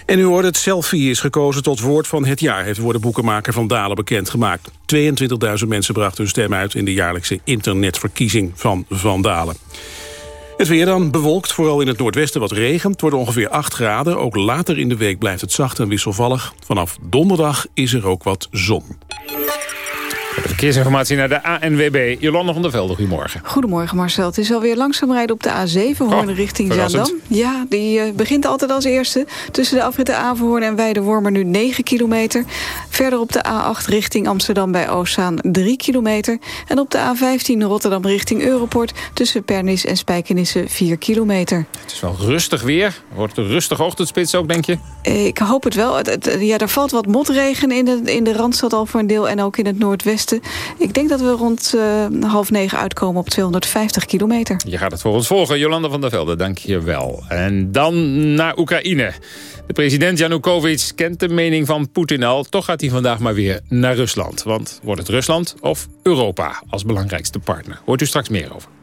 En u hoort het selfie is gekozen tot woord van het jaar... heeft woordenboekenmaker Van Dalen bekendgemaakt. 22.000 mensen brachten hun stem uit... in de jaarlijkse internetverkiezing van Van Dalen. Het weer dan bewolkt, vooral in het noordwesten wat regen. Het wordt ongeveer 8 graden. Ook later in de week blijft het zacht en wisselvallig. Vanaf donderdag is er ook wat zon. De verkeersinformatie naar de ANWB. Jolanda van der Velde, goedemorgen. Goedemorgen Marcel. Het is alweer langzaam rijden op de A7 Hoorn oh, richting Zaandam. Ja, die uh, begint altijd als eerste. Tussen de afritten Averhoorn en Weidewormer nu 9 kilometer. Verder op de A8 richting Amsterdam bij Oostzaan 3 kilometer. En op de A15 Rotterdam richting Europort... tussen Pernis en Spijkenisse 4 kilometer. Het is wel rustig weer. Wordt een rustig ochtendspits ook, denk je? Ik hoop het wel. ja, er valt wat motregen in de, in de Randstad al voor een deel... en ook in het noordwesten Ik denk dat we rond uh, half negen uitkomen op 250 kilometer. Je gaat het voor ons volgen, Jolanda van der Velde. Dank je wel. En dan naar Oekraïne. De president Janukovic kent de mening van Poetin al. Toch gaat hij vandaag maar weer naar Rusland. Want wordt het Rusland of Europa als belangrijkste partner? Hoort u straks meer over.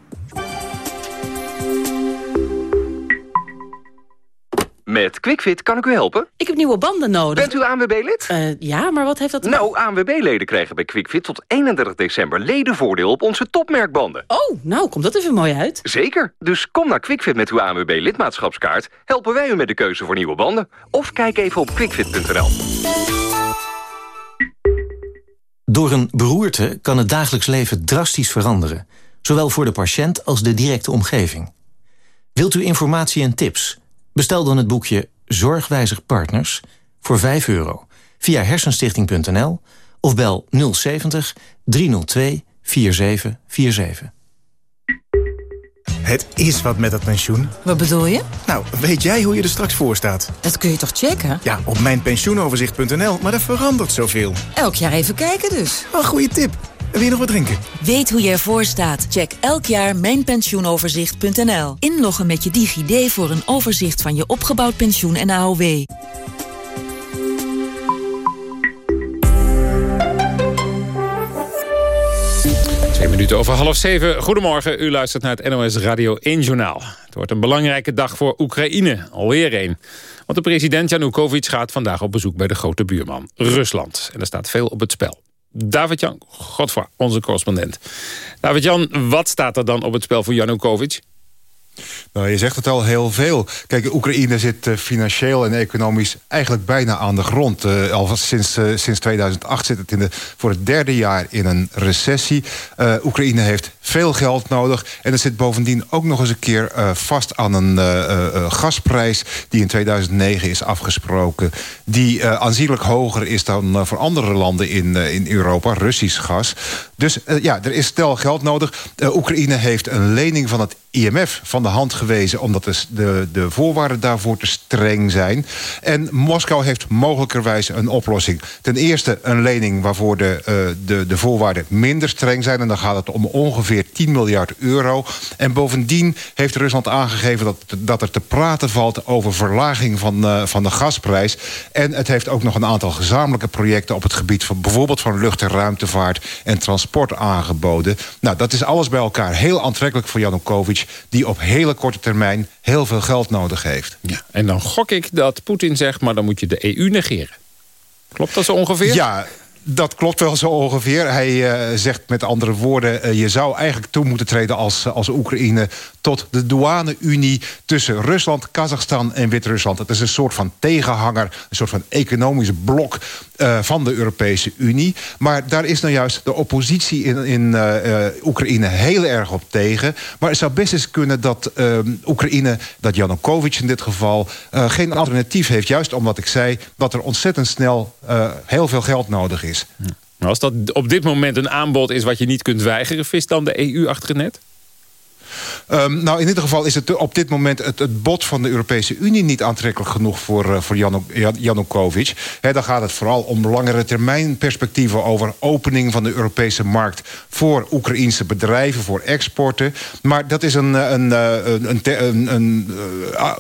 Met QuickFit kan ik u helpen? Ik heb nieuwe banden nodig. Bent u ANWB-lid? Uh, ja, maar wat heeft dat... Nou, ANWB-leden krijgen bij QuickFit tot 31 december ledenvoordeel op onze topmerkbanden. Oh, nou, komt dat even mooi uit. Zeker. Dus kom naar QuickFit met uw ANWB-lidmaatschapskaart. Helpen wij u met de keuze voor nieuwe banden. Of kijk even op quickfit.nl. Door een beroerte kan het dagelijks leven drastisch veranderen. Zowel voor de patiënt als de directe omgeving. Wilt u informatie en tips... Bestel dan het boekje Zorgwijzig Partners voor 5 euro via hersenstichting.nl of bel 070 302 4747. Het is wat met dat pensioen. Wat bedoel je? Nou, weet jij hoe je er straks voor staat? Dat kun je toch checken? Ja, op mijnpensioenoverzicht.nl, maar dat verandert zoveel. Elk jaar even kijken dus. Een goede tip. Wil je nog wat drinken? Weet hoe je ervoor staat? Check elk jaar mijnpensioenoverzicht.nl. Inloggen met je DigiD voor een overzicht van je opgebouwd pensioen en AOW. Twee minuten over half zeven. Goedemorgen, u luistert naar het NOS Radio 1 Journaal. Het wordt een belangrijke dag voor Oekraïne, alweer één. Want de president Janukovic gaat vandaag op bezoek bij de grote buurman, Rusland. En er staat veel op het spel. David-Jan Godfra, onze correspondent. David-Jan, wat staat er dan op het spel voor Janukovic? Nou, je zegt het al heel veel. Kijk, Oekraïne zit uh, financieel en economisch eigenlijk bijna aan de grond. Uh, al sinds, uh, sinds 2008 zit het in de, voor het derde jaar in een recessie. Oekraïne heeft veel geld nodig. En het zit bovendien ook nog eens een keer vast aan een gasprijs... die in 2009 is afgesproken. Die aanzienlijk hoger is dan voor andere landen in, in Europa. Russisch gas. Dus ja, er is stel geld nodig. Oekraïne heeft een lening van het IMF van de hand gewezen... omdat de, de, de voorwaarden daarvoor te streng zijn. En Moskou heeft mogelijkerwijs een oplossing. Ten eerste een lening waarvoor de, uh, de, de voorwaarden minder streng zijn... en dan gaat het om ongeveer 10 miljard euro. En bovendien heeft Rusland aangegeven dat, dat er te praten valt... over verlaging van, uh, van de gasprijs. En het heeft ook nog een aantal gezamenlijke projecten... op het gebied van bijvoorbeeld van lucht- en ruimtevaart en transport aangeboden. Nou, dat is alles bij elkaar heel aantrekkelijk voor Janukovic die op hele korte termijn heel veel geld nodig heeft. Ja, en dan gok ik dat Poetin zegt, maar dan moet je de EU negeren. Klopt dat zo ongeveer? Ja, dat klopt wel zo ongeveer. Hij uh, zegt met andere woorden... Uh, je zou eigenlijk toe moeten treden als, als Oekraïne... tot de douane-unie tussen Rusland, Kazachstan en Wit-Rusland. Het is een soort van tegenhanger, een soort van economisch blok... Uh, van de Europese Unie. Maar daar is nou juist de oppositie in, in Oekraïne heel erg op tegen. Maar het zou best eens kunnen dat Oekraïne, dat Janukovic in dit geval... geen alternatief heeft, juist omdat ik zei... dat er ontzettend snel heel veel geld nodig is. Als dat op dit moment een aanbod is wat je niet kunt weigeren... vist dan de EU achter net? Um, nou, in ieder geval is het op dit moment het, het bod van de Europese Unie niet aantrekkelijk genoeg voor, uh, voor Janu, Janukovic. Dan gaat het vooral om langere termijn perspectieven over opening van de Europese markt voor Oekraïense bedrijven, voor exporten. Maar dat is een, een, een, een, een,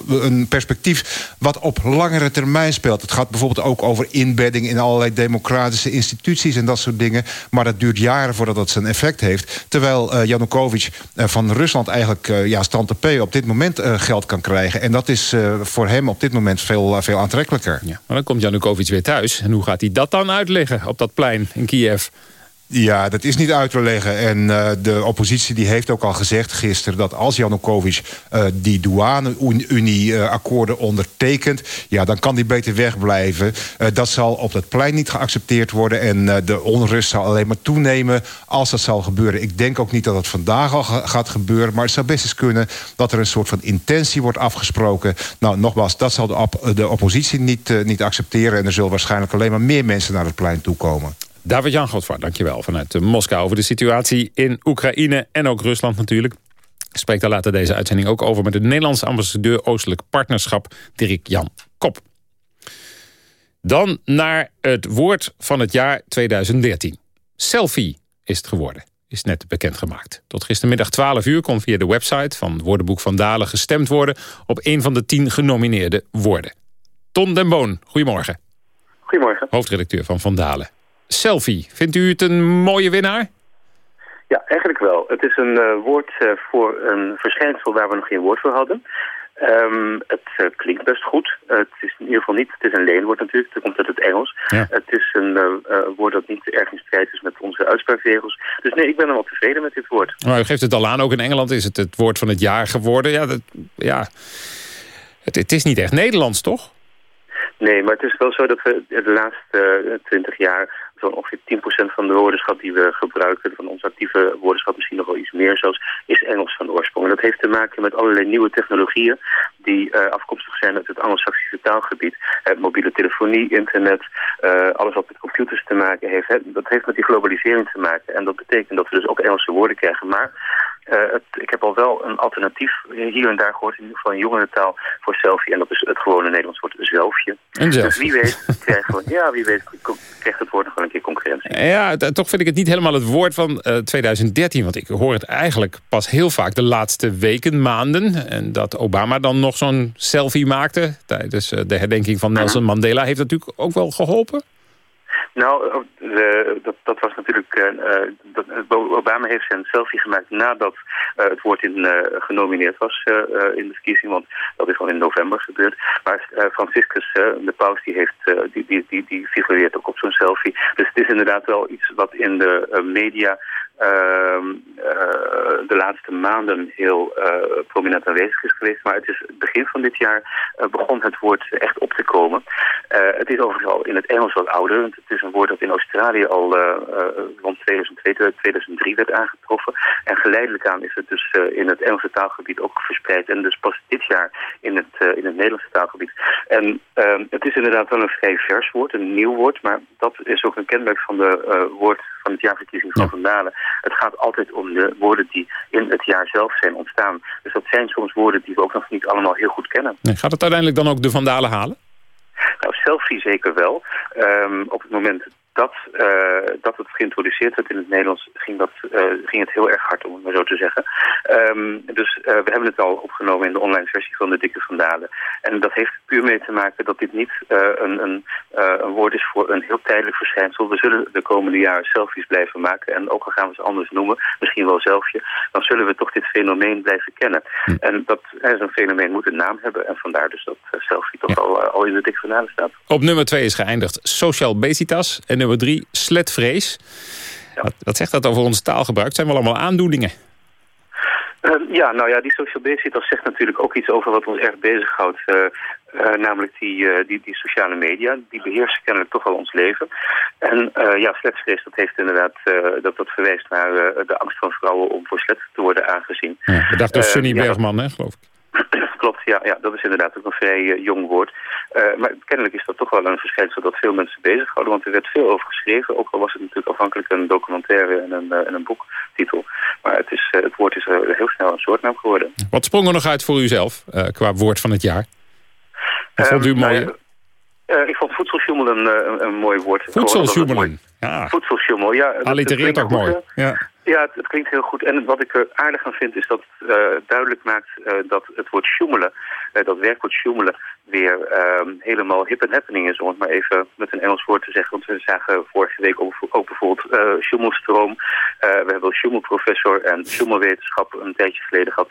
een perspectief wat op langere termijn speelt. Het gaat bijvoorbeeld ook over inbedding in allerlei democratische instituties en dat soort dingen. Maar dat duurt jaren voordat dat zijn effect heeft. Terwijl uh, Janukovic van Rusland eigenlijk uh, ja, stand P op dit moment uh, geld kan krijgen. En dat is uh, voor hem op dit moment veel, veel aantrekkelijker. Ja, maar dan komt Janukovic weer thuis. En hoe gaat hij dat dan uitleggen op dat plein in Kiev? Ja, dat is niet uit te leggen. En uh, de oppositie die heeft ook al gezegd gisteren... dat als Janukovic uh, die douane-Unie-akkoorden ondertekent... ja, dan kan die beter wegblijven. Uh, dat zal op dat plein niet geaccepteerd worden... en de onrust zal alleen maar toenemen als dat zal gebeuren. Ik denk ook niet dat het vandaag al gaat gebeuren... maar het zou best eens kunnen dat er een soort van intentie wordt afgesproken. Nou, nogmaals, dat zal de, op de oppositie niet, niet accepteren... en er zullen waarschijnlijk alleen maar meer mensen naar het plein toekomen. David-Jan Godvaar, dankjewel vanuit Moskou... over de situatie in Oekraïne en ook Rusland natuurlijk. Spreekt daar later deze uitzending ook over... met de Nederlandse ambassadeur Oostelijk Partnerschap, Dirk-Jan Kop. Dan naar het woord van het jaar 2013. Selfie is het geworden. Is net bekendgemaakt. Tot gistermiddag 12 uur kon via de website van Woordenboek van Dalen gestemd worden op een van de tien genomineerde woorden. Ton den Boon, goedemorgen. Goedemorgen. Hoofdredacteur van Van Dalen. Selfie, vindt u het een mooie winnaar? Ja, eigenlijk wel. Het is een uh, woord uh, voor een verschijnsel waar we nog geen woord voor hadden. Um, het uh, klinkt best goed. het is in ieder geval niet, het is een leenwoord natuurlijk, het komt uit het Engels. Ja. Het is een woord dat niet erg in strijd is met onze uitspraakregels. Dus nee, ik ben er wel tevreden met dit woord. Maar u geeft het al aan, ook in Engeland is het het woord van het jaar geworden. Ja, dat, ja. Het, het is niet echt Nederlands, toch? Nee, maar het is wel zo dat we de laatste twintig jaar zo'n ongeveer 10% van de woordenschat die we gebruiken, van onze actieve woordenschat misschien nog wel iets meer zelfs, is Engels van oorsprong. En dat heeft te maken met allerlei nieuwe technologieën die uh, afkomstig zijn uit het Anglo-Saxische taalgebied. Uh, mobiele telefonie, internet, uh, alles wat met computers te maken heeft. Hè, dat heeft met die globalisering te maken. En dat betekent dat we dus ook Engelse woorden krijgen. Maar het, ik heb al wel een alternatief hier en daar gehoord, in ieder geval een jongerentaal voor selfie. En dat is het gewone Nederlands woord zelfje. En zelf. Dus wie weet krijgen we, ja, wie weet krijgt het woord nog wel een keer concurrentie. Ja, toch vind ik het niet helemaal het woord van 2013. Want ik hoor het eigenlijk pas heel vaak de laatste weken, maanden. En dat Obama dan nog zo'n selfie maakte tijdens de herdenking van Nelson Mandela... heeft natuurlijk ook wel geholpen? Nou, de, dat, dat, was natuurlijk... Uh, dat, Obama heeft zijn selfie gemaakt nadat het woord in, genomineerd was in de verkiezing. Want dat is al in november gebeurd. Maar Franciscus, de paus, die, heeft, die, die, die, die figureert ook op zo'n selfie. Dus het is inderdaad wel iets wat in de media uh, de laatste maanden heel prominent aanwezig is geweest. Maar het is begin van dit jaar begon het woord echt op te komen. Het is overigens al in het Engels wat ouder. Want het is een woord dat in Australië al rond 2002, 2003 werd aangetroffen. En geleidelijk aan is het dus in het Engelse taalgebied ook verspreid. En dus pas dit jaar in het, in het Nederlandse taalgebied. En ehm, het is inderdaad wel een vrij vers woord, een nieuw woord. Maar dat is ook een kenmerk van de woord van het jaarverkiezing van. Van Dalen. Het gaat altijd om de woorden die in het jaar zelf zijn ontstaan. Dus dat zijn soms woorden die we ook nog niet allemaal heel goed kennen. Nee, gaat het uiteindelijk dan ook de Van Dalen halen? Nou, selfie zeker wel. Um, op het moment dat, uh, dat het geïntroduceerd werd in het Nederlands, ging, dat, uh, ging het heel erg hard, om het maar zo te zeggen. Um, dus uh, we hebben het al opgenomen in de online versie van de Dikke Vandalen. En dat heeft puur mee te maken dat dit niet een, een, een woord is voor een heel tijdelijk verschijnsel. We zullen de komende jaren selfies blijven maken. En ook al gaan we ze anders noemen, misschien wel zelfje, dan zullen we toch dit fenomeen blijven kennen. Hm. En dat zo'n fenomeen moet een naam hebben. En vandaar dus dat selfie toch ja. al, al in de Dikke Vandalen staat. Op nummer 2 is geëindigd Social Basitas. En nummer drie, sletvrees. Ja. Wat, wat, zegt dat over ons taalgebruik? Het zijn wel allemaal aandoeningen. Uh, ja, nou ja, die social basitas zegt natuurlijk ook iets over wat ons erg bezighoudt. Uh, uh, namelijk die, die, die sociale media. Die beheersen kennelijk toch wel ons leven. En ja, sletvrees, dat heeft inderdaad, dat, dat verwijst naar de angst van vrouwen om voor slet te worden aangezien. Ja, bedacht door Sunny Bergman, ja, hè, geloof ik. Klopt, ja, ja, dat is inderdaad ook een vrij uh, jong woord. Uh, maar kennelijk is dat toch wel een verschijnsel dat veel mensen bezighouden. Want er werd veel over geschreven. Ook al was het natuurlijk afhankelijk een documentaire en een, uh, en een boektitel. Maar het, is, het woord is heel snel een soortnaam geworden. Wat sprong er nog uit voor u zelf qua woord van het jaar? Wat vond u Um, mooi? nou ik vond voedselsjoemel een, een, een mooi woord. Voedselsjoemelen? Ja. Ja. Allitereert ook mooi. Ja. Ja, het, het, klinkt heel goed. En wat ik er aardig aan vind is dat het uh, duidelijk maakt uh, dat het woord sjoemelen, uh, dat werkwoord sjoemelen, weer helemaal hip en happening is. Om het maar even met een Engels woord te zeggen. Want we zagen vorige week ook, ook bijvoorbeeld Sjoemelstroom. we hebben Sjoemelprofessor en Sjoemelwetenschap een tijdje geleden gehad.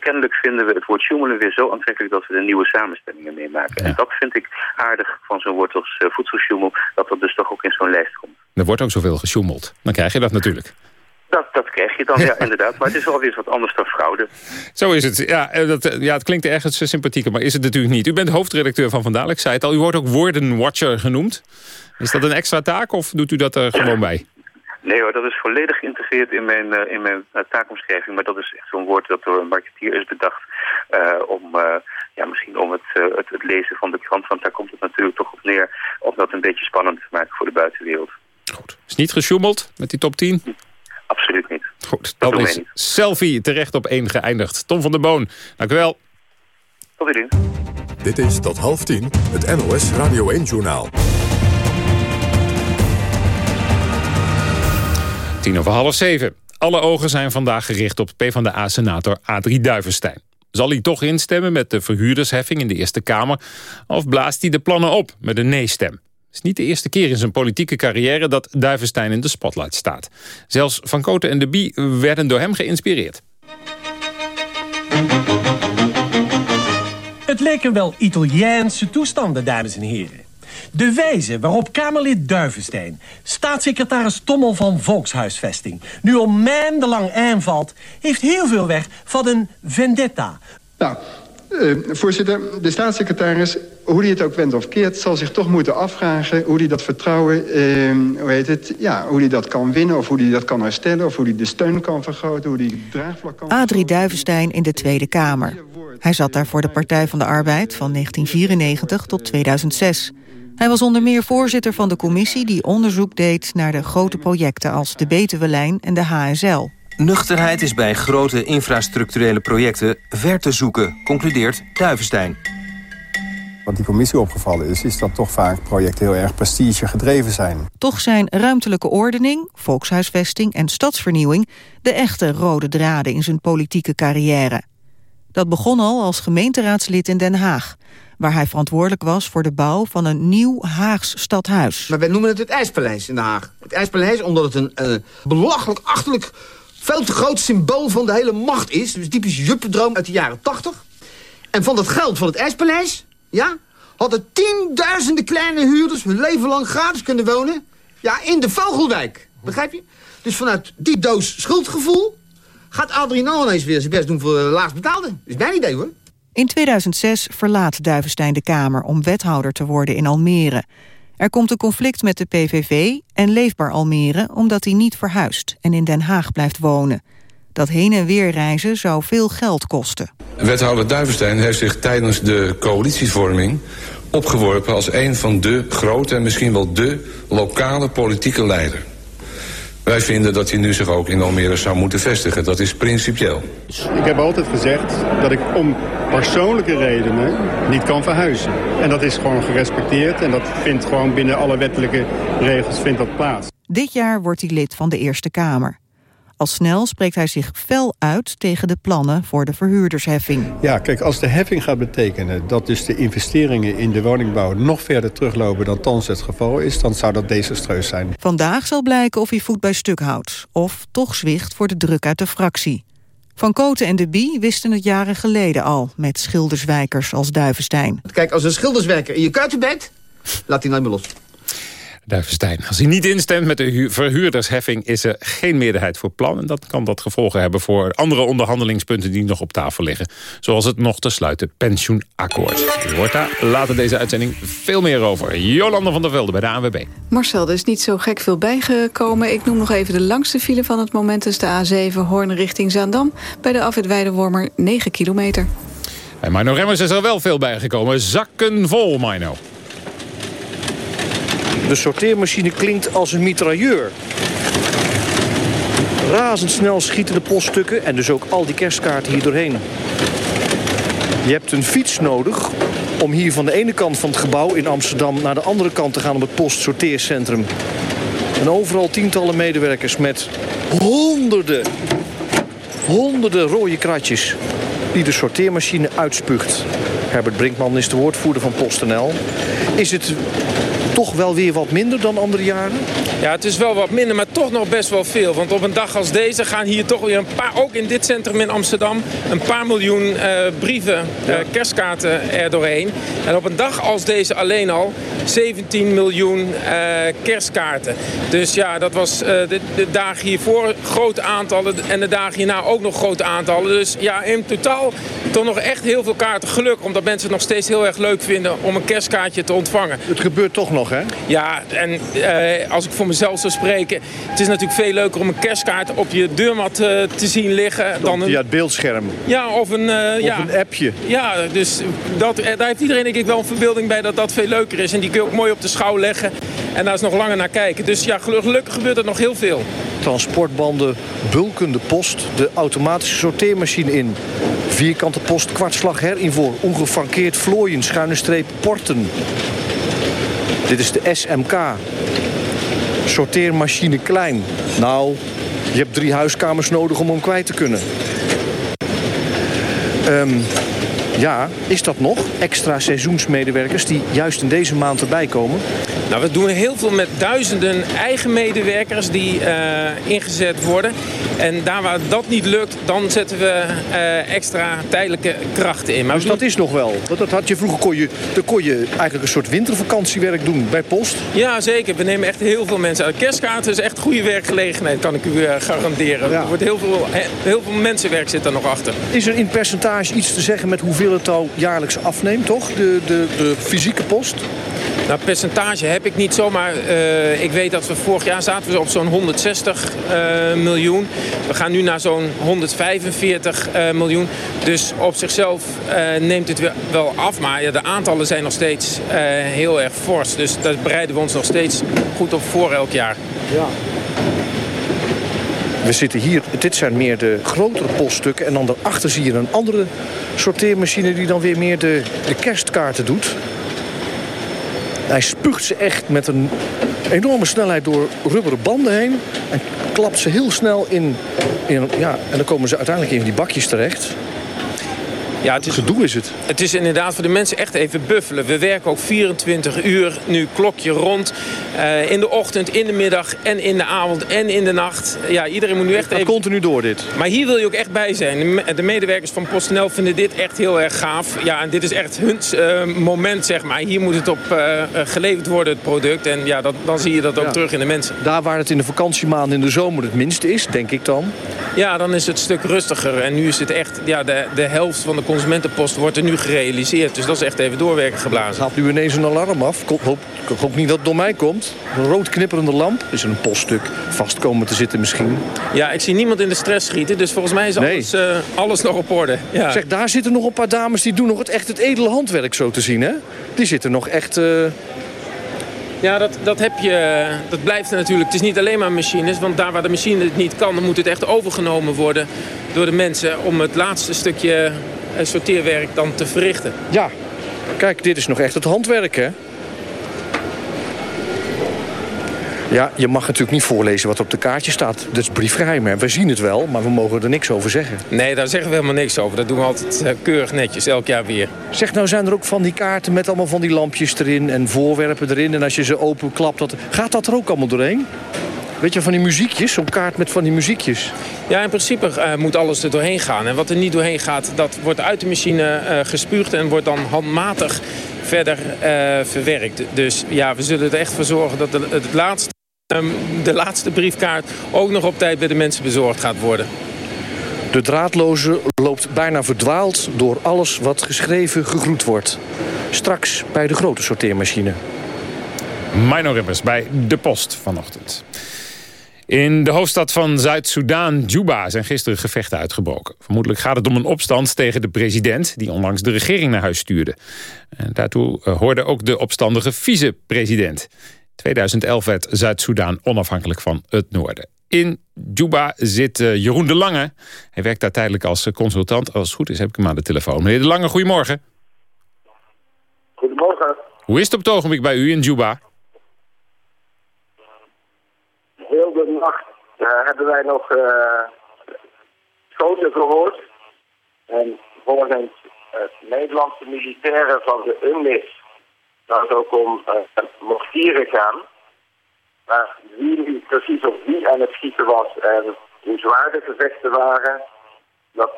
kennelijk vinden we het woord sjoemelen weer zo aantrekkelijk dat we er nieuwe samenstellingen meemaken. Ja. En dat vind ik aardig van zo'n woord als voedselsjoemel, dat dat dus toch ook in zo'n lijst komt. Er wordt ook zoveel gesjoemeld. Dan krijg je dat natuurlijk. Dat, dat krijg je dan, ja, inderdaad. Maar het is wel weer wat anders dan fraude. Zo is het. Ja, dat, ja, het klinkt ergens sympathieker, maar is het natuurlijk niet. U bent hoofdredacteur van Vandaal. Ik zei het al, u wordt ook woordenwatcher genoemd. Is dat een extra taak of doet u dat er gewoon bij? Nee hoor, dat is volledig geïntegreerd in mijn, uh, in mijn uh, taakomschrijving. Maar dat is echt zo'n woord dat door een marketeer is bedacht. Uh, om, ja, misschien om het, het, het, lezen van de krant. Want daar komt het natuurlijk toch op neer. Om dat een beetje spannend te maken voor de buitenwereld. Goed. Is niet gesjoemeld met die top 10? Absoluut niet. Goed, dan is selfie terecht op één geëindigd. Tom van der Boon, dank u wel. Tot ziens. Dit is tot half tien het NOS Radio 1-journaal. Tien over half zeven. Alle ogen zijn vandaag gericht op PvdA-senator Adrie Duivenstein. Zal hij toch instemmen met de verhuurdersheffing in de Eerste Kamer... of blaast hij de plannen op met een nee-stem? Het is niet de eerste keer in zijn politieke carrière dat Duivenstein in de spotlight staat. Zelfs Van Koten en de Bie werden door hem geïnspireerd. Het leken wel Italiaanse toestanden, dames en heren. De wijze waarop Kamerlid Duivenstein, staatssecretaris Tommel van Volkshuisvesting... nu al maandenlang aanvalt, heeft heel veel weg van een vendetta. Nou, uh, voorzitter, de staatssecretaris, hoe hij het ook wendt of keert... zal zich toch moeten afvragen hoe hij dat vertrouwen, uh, hoe heet het... ja, hoe hij dat kan winnen of hoe hij dat kan herstellen... of hoe hij de steun kan vergroten, hoe het draagvlak kan... Adrie Duivenstein in de Tweede Kamer. Hij zat daar voor de Partij van de Arbeid van 1994 tot 2006... Hij was onder meer voorzitter van de commissie die onderzoek deed naar de grote projecten als de Betuwelijn en de HSL. Nuchterheid is bij grote infrastructurele projecten ver te zoeken, concludeert Duivenstein. Wat die commissie opgevallen is, is dat toch vaak projecten heel erg prestige gedreven zijn. Toch zijn ruimtelijke ordening, volkshuisvesting en stadsvernieuwing de echte rode draden in zijn politieke carrière. Dat begon al als gemeenteraadslid in Den Haag waar hij verantwoordelijk was voor de bouw van een nieuw Haags stadhuis. Maar wij noemen het het IJspaleis in Den Haag. Het IJspaleis omdat het een uh, belachelijk, achterlijk, veel te groot symbool van de hele macht is. Dus typisch juppendroom uit de jaren 80. En van dat geld van het IJspaleis, ja, hadden tienduizenden kleine huurders hun leven lang gratis kunnen wonen. Ja, in de Vogelwijk. Begrijp je? Dus vanuit die doos schuldgevoel gaat Adrien ineens weer zijn best doen voor de laagst betaalde. Is mijn idee hoor. In 2006 verlaat Duivenstein de Kamer om wethouder te worden in Almere. Er komt een conflict met de PVV en Leefbaar Almere... omdat hij niet verhuist en in Den Haag blijft wonen. Dat heen en weer reizen zou veel geld kosten. Wethouder Duivenstein heeft zich tijdens de coalitievorming opgeworpen... als een van de grote en misschien wel de lokale politieke leider. Wij vinden dat hij nu zich ook in Almere zou moeten vestigen. Dat is principieel. Ik heb altijd gezegd dat ik om persoonlijke redenen niet kan verhuizen. En dat is gewoon gerespecteerd en dat vindt gewoon binnen alle wettelijke regels vindt dat plaats. Dit jaar wordt hij lid van de Eerste Kamer. Al snel spreekt hij zich fel uit tegen de plannen voor de verhuurdersheffing. Ja, kijk, als de heffing gaat betekenen dat dus de investeringen in de woningbouw nog verder teruglopen dan thans het geval is, dan zou dat desastreus zijn. Vandaag zal blijken of hij voet bij stuk houdt of toch zwicht voor de druk uit de fractie. Van Koten en de Bie wisten het jaren geleden al... met schilderswijkers als Duivenstein. Kijk, als een schilderswijker in je kuiten bent... laat hij nooit meer los. Duivenstein. Als hij niet instemt met de verhuurdersheffing... is er geen meerderheid voor plan. En dat kan dat gevolgen hebben voor andere onderhandelingspunten... die nog op tafel liggen. Zoals het nog te sluiten pensioenakkoord. U hoort daar later deze uitzending veel meer over. Jolanda van der Velde bij de ANWB. Marcel, er is niet zo gek veel bijgekomen. Ik noem nog even de langste file van het moment. is de A7 Hoorn richting Zaandam. Bij de afwit Weidewormer 9 kilometer. Bij Mino Remmers is er wel veel bijgekomen. Zakken vol, Mino. De sorteermachine klinkt als een mitrailleur. Razendsnel schieten de poststukken en dus ook al die kerstkaarten hier doorheen. Je hebt een fiets nodig om hier van de ene kant van het gebouw in Amsterdam... naar de andere kant te gaan op het postsorteercentrum. En overal tientallen medewerkers met honderden, honderden rode kratjes... die de sorteermachine uitspuugt. Herbert Brinkman is de woordvoerder van PostNL. Is het toch wel weer wat minder dan andere jaren? Ja, het is wel wat minder, maar toch nog best wel veel. Want op een dag als deze gaan hier toch weer een paar, ook in dit centrum in Amsterdam, een paar miljoen uh, brieven, uh, kerstkaarten er doorheen. En op een dag als deze alleen al 17 miljoen uh, kerstkaarten. Dus ja, dat was de, de dagen hiervoor grote aantallen en de dagen hierna ook nog grote aantallen. Dus ja, in totaal toch nog echt heel veel kaarten. Gelukkig, omdat mensen het nog steeds heel erg leuk vinden om een kerstkaartje te ontvangen. Het gebeurt toch nog, hè? Ja, en als ik voor mezelf zou spreken... het is natuurlijk veel leuker om een kerstkaart op je deurmat uh, te zien liggen... Dan, een... Ja, het beeldscherm. Ja, of een... Uh, of ja, een appje. Ja, dus dat, daar heeft iedereen denk ik wel een verbeelding bij dat dat veel leuker is. En die kun je ook mooi op de schouw leggen. En daar is nog langer naar kijken. Dus ja, gelukkig gebeurt er nog heel veel. Transportbanden, bulkende post, de automatische sorteermachine in. Vierkante post, kwartslag herinvoer, ongefrankeerd vlooien, schuine streep, porten. Dit is de SMK. Sorteermachine klein. Nou, je hebt drie huiskamers nodig om hem kwijt te kunnen. Ehm, ja, is dat nog? Extra seizoensmedewerkers die juist in deze maand erbij komen? Nou, we doen heel veel met duizenden eigen medewerkers die uh, ingezet worden. En daar waar dat niet lukt, dan zetten we uh, extra tijdelijke krachten in. Maar dus dat is nog wel? Want dat had je vroeger kon je, dan kon je eigenlijk een soort wintervakantiewerk doen bij Post? Ja, zeker. We nemen echt heel veel mensen uit. Kerstkaarten is echt goede werkgelegenheid, kan ik u uh, garanderen. Ja. Er wordt heel veel, heel veel mensenwerk zit er nog achter. Is er in percentage iets te zeggen met hoeveel het al jaarlijks afneemt, toch? De, de, de fysieke post? Nou, percentage heb ik niet zomaar. Uh, ik weet dat we vorig jaar zaten we op zo'n 160 uh, miljoen. We gaan nu naar zo'n 145 uh, miljoen. Dus op zichzelf neemt het wel af. Maar ja, de aantallen zijn nog steeds heel erg fors. Dus daar bereiden we ons nog steeds goed op voor elk jaar. Ja. We zitten hier, dit zijn meer de grotere poststukken. En dan daarachter zie je een andere sorteermachine... die dan weer meer de, de kerstkaarten doet. Hij spuugt ze echt met een enorme snelheid door rubberen banden heen. En klapt ze heel snel in, in ja, en dan komen ze uiteindelijk in die bakjes terecht. Ja, het is, gedoe is het. Het is inderdaad voor de mensen echt even buffelen. We werken ook 24 uur, nu klokje rond. Uh, in de ochtend, in de middag en in de avond en in de nacht. Ja, iedereen moet nu echt even... continu door dit. Maar hier wil je ook echt bij zijn. De medewerkers van PostNL vinden dit echt heel erg gaaf. Ja, en dit is echt hun uh, moment, zeg maar. Hier moet het op uh, geleverd worden, het product. En ja, dat, dan zie je dat ook ja. terug in de mensen. Daar waar het in de vakantiemaanden in de zomer het minste is, denk ik dan? Ja, dan is het een stuk rustiger. En nu is het echt ja, de, de helft van de consumentenpost wordt er nu gerealiseerd. Dus dat is echt even doorwerken geblazen. Haalt nu ineens een alarm af. Ik hoop, ik hoop niet dat het door mij komt. Een rood knipperende lamp. Is er een poststuk vast komen te zitten misschien? Ja, ik zie niemand in de stress schieten. Dus volgens mij is alles, nee. uh, alles nog op orde. Ja. Zeg, daar zitten nog een paar dames die doen nog het, echt het edele handwerk zo te zien, hè? Die zitten nog echt... Uh... Ja, dat, dat heb je. Dat blijft er natuurlijk. Het is niet alleen maar machines. Want daar waar de machine het niet kan, dan moet het echt overgenomen worden door de mensen om het laatste stukje sorteerwerk dan te verrichten. Ja, kijk, dit is nog echt het handwerk, hè? Ja, je mag natuurlijk niet voorlezen wat op de kaartje staat. Dat is briefgeheim, hè. We zien het wel, maar we mogen er niks over zeggen. Nee, daar zeggen we helemaal niks over. Dat doen we altijd uh, keurig netjes, elk jaar weer. Zeg, nou zijn er ook van die kaarten met allemaal van die lampjes erin... en voorwerpen erin, en als je ze openklapt... Dat... gaat dat er ook allemaal doorheen? Weet je, van die muziekjes, zo'n kaart met van die muziekjes. Ja, in principe uh, moet alles er doorheen gaan. En wat er niet doorheen gaat, dat wordt uit de machine uh, gespuugd... en wordt dan handmatig verder uh, verwerkt. Dus ja, we zullen er echt voor zorgen dat de, het laatste, um, de laatste briefkaart... ook nog op tijd bij de mensen bezorgd gaat worden. De draadloze loopt bijna verdwaald door alles wat geschreven gegroet wordt. Straks bij de grote sorteermachine. Mino Ribbers bij De Post vanochtend. In de hoofdstad van Zuid-Soedan, Juba, zijn gisteren gevechten uitgebroken. Vermoedelijk gaat het om een opstand tegen de president... die onlangs de regering naar huis stuurde. En daartoe hoorde ook de opstandige vice-president. 2011 werd Zuid-Soedan onafhankelijk van het noorden. In Juba zit uh, Jeroen de Lange. Hij werkt daar tijdelijk als consultant. Als het goed is heb ik hem aan de telefoon. Meneer de Lange, goedemorgen. Goedemorgen. Hoe is het op het ogenblik bij u in Juba? heel de nacht uh, hebben wij nog uh, schoten gehoord. En volgens Nederlandse militairen van de UNMIS zou het ook om mortieren gaan. Maar wie nu precies op wie aan het schieten was en hoe zwaar de gevechten waren, dat,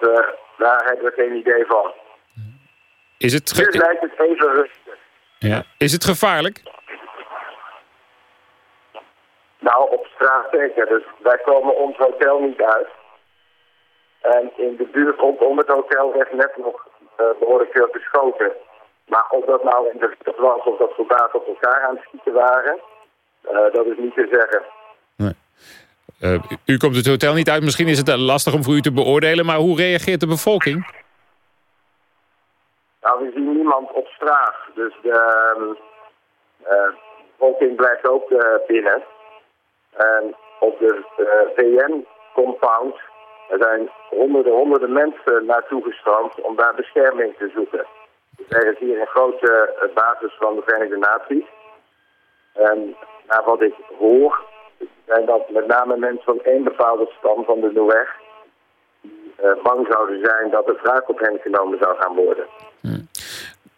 daar hebben we geen idee van. Is het dus lijkt het even rustig. Ja. Is het gevaarlijk? Nou, op straat zeker. Dus wij komen ons hotel niet uit. En in de buurt rondom het hotel werd net nog uh, behoorlijk veel geschoten. Maar of dat nou in de stad was of dat soldaten op elkaar aan het schieten waren, uh, dat is niet te zeggen. Nee. Uh, u komt het hotel niet uit. Misschien is het lastig om voor u te beoordelen, maar hoe reageert de bevolking? Nou, we zien niemand op straat. Dus de bevolking blijft ook binnen. En op de uh, VN-compound zijn honderden, honderden mensen naartoe gestroomd om daar bescherming te zoeken. Er is hier een grote basis van de Verenigde Naties. En naar wat ik hoor, zijn dat met name mensen van één bepaalde stam van de Noeg... Uh, bang zouden zijn dat er wraak op hen genomen zou gaan worden.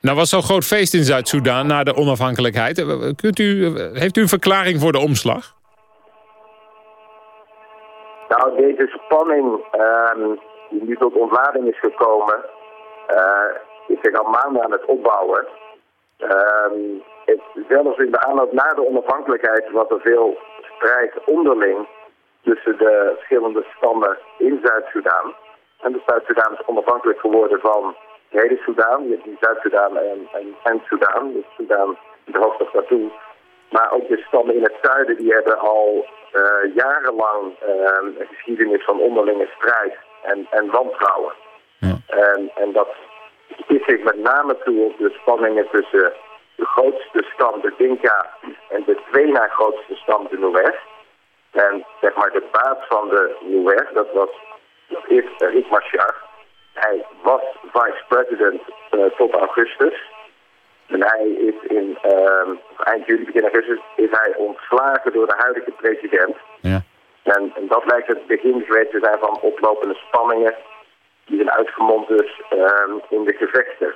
Nou was zo'n groot feest in Zuid-Soedan na de onafhankelijkheid. Kunt u, heeft u een verklaring voor de omslag? Nou, deze spanning ehm, die nu tot ontlading is gekomen... Uh, is zich al maanden aan het opbouwen. Ehm, het, zelfs in de aanloop na de onafhankelijkheid was er veel strijd onderling... tussen de verschillende stammen in Zuid-Soedan. En de Zuid-Soedan is onafhankelijk geworden van de hele Soedan. Hebt Zuid-Soedan en, en, en Soedan. Dus Soedan de hoofdstad naartoe. Maar ook de stammen in het zuiden die hebben al jarenlang uh, een geschiedenis van onderlinge strijd en, en wantrouwen. Ja. En, en dat spitst zich met name toe op de spanningen tussen de grootste stam, de Dinka, en de twee na grootste stam, de Nuer. En zeg maar de baas van de Nuer, dat was dat is Riek Machar. Hij was vice-president uh, tot augustus. En hij is in uh, eind juli, begin augustus, is hij ontslagen door de huidige president. Ja. En, en, dat lijkt het begin geweest te zijn van oplopende spanningen. Die zijn uitgemond dus uh, in de gevechten.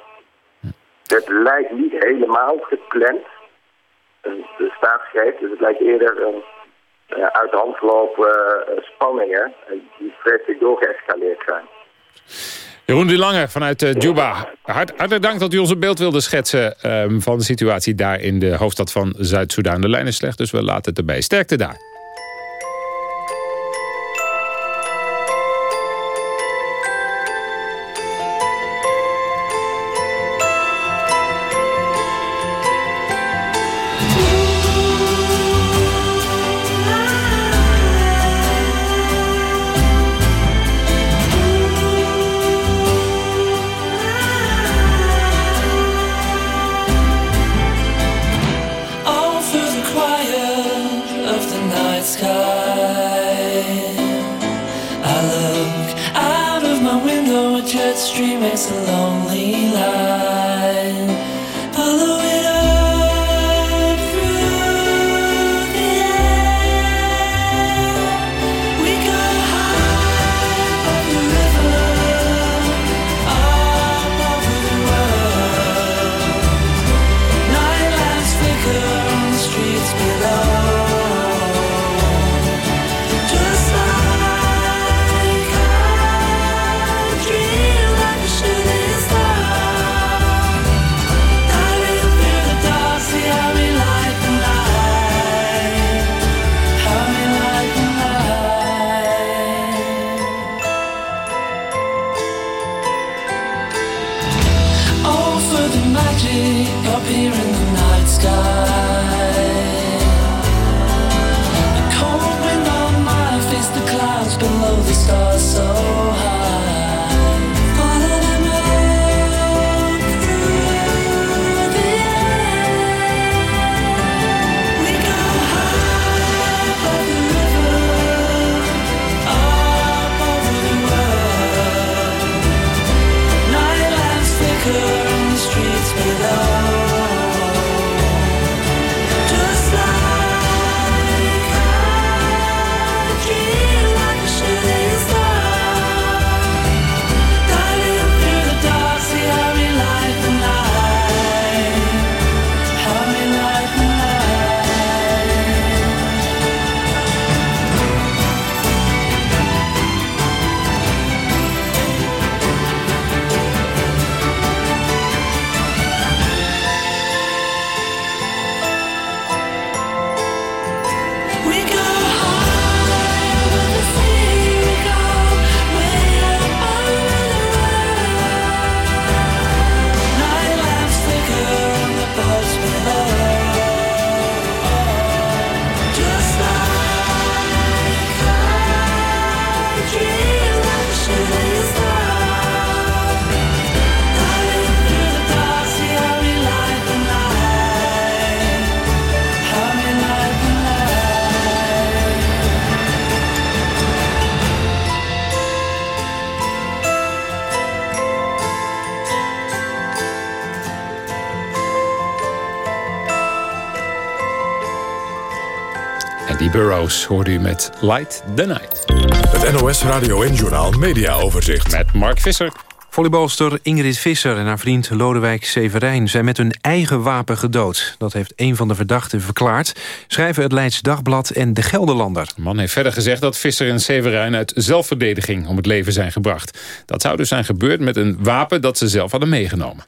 Het lijkt niet helemaal gepland, de staatsgreep. Dus het lijkt eerder een uh, uit de hand gelopen uh, spanningen. die vreselijk doorgeëscaleerd zijn. Jeroen de Lange vanuit uh, Juba. Hart, hartelijk dank dat u ons een beeld wilde schetsen... Um, van de situatie daar in de hoofdstad van Zuid-Soedan. De lijn is slecht, dus we laten het erbij. Sterkte daar. Hoorde u met Light the Night. Het NOS Radio en Journal Media Overzicht. Met Mark Visser. Volleybalster Ingrid Visser en haar vriend Lodewijk Severijn... zijn met hun eigen wapen gedood. Dat heeft een van de verdachten verklaard. Schrijven het Leids Dagblad en De Gelderlander. De man heeft verder gezegd dat Visser en Severijn... uit zelfverdediging om het leven zijn gebracht. Dat zou dus zijn gebeurd met een wapen dat ze zelf hadden meegenomen.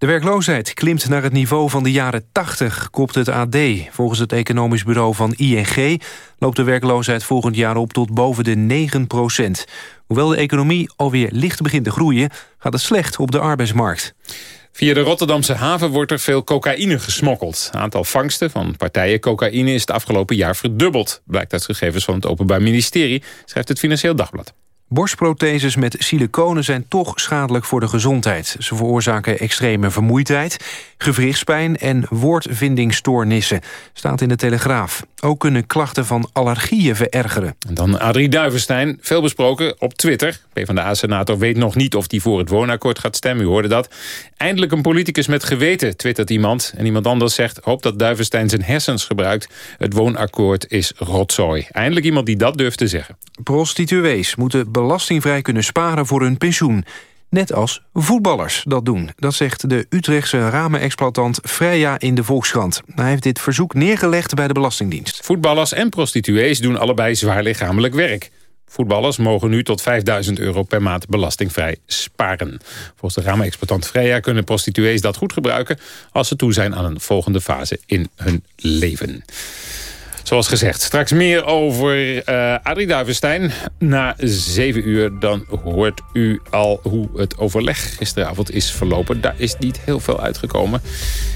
De werkloosheid klimt naar het niveau van de jaren 80, kopt het AD. Volgens het economisch bureau van ING loopt de werkloosheid volgend jaar op tot boven de 9 procent. Hoewel de economie alweer licht begint te groeien, gaat het slecht op de arbeidsmarkt. Via de Rotterdamse haven wordt er veel cocaïne gesmokkeld. Het aantal vangsten van partijen cocaïne is het afgelopen jaar verdubbeld. Blijkt uit gegevens van het Openbaar Ministerie, schrijft het Financieel Dagblad. Borstprotheses met siliconen zijn toch schadelijk voor de gezondheid. Ze veroorzaken extreme vermoeidheid, gewrichtspijn en woordvindingstoornissen. Staat in de Telegraaf. Ook kunnen klachten van allergieën verergeren. En dan Adrie Duivenstein, veel besproken op Twitter. PvdA-senator weet nog niet of hij voor het woonakkoord gaat stemmen. U hoorde dat. Eindelijk een politicus met geweten, twittert iemand. En iemand anders zegt, hoop dat Duivenstein zijn hersens gebruikt. Het woonakkoord is rotzooi. Eindelijk iemand die dat durft te zeggen. Prostituees moeten belastingvrij kunnen sparen voor hun pensioen. Net als voetballers dat doen. Dat zegt de Utrechtse ramenexploitant Freya in de Volkskrant. Hij heeft dit verzoek neergelegd bij de Belastingdienst. Voetballers en prostituees doen allebei zwaar lichamelijk werk. Voetballers mogen nu tot 5000 euro per maand belastingvrij sparen. Volgens de ramenexploitant Freya kunnen prostituees dat goed gebruiken... als ze toe zijn aan een volgende fase in hun leven. Zoals gezegd, straks meer over uh, Adrie Duivenstein. Na zeven uur dan hoort u al hoe het overleg gisteravond is verlopen. Daar is niet heel veel uitgekomen.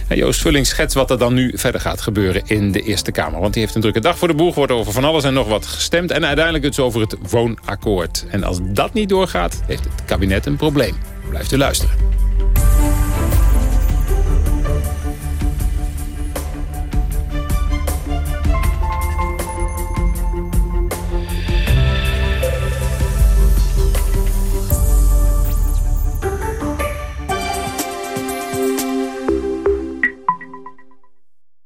En Joost Vulling schetst wat er dan nu verder gaat gebeuren in de Eerste Kamer. Want die heeft een drukke dag voor de boeg. Wordt over van alles en nog wat gestemd. En uiteindelijk het over het woonakkoord. En als dat niet doorgaat, heeft het kabinet een probleem. Blijft u luisteren.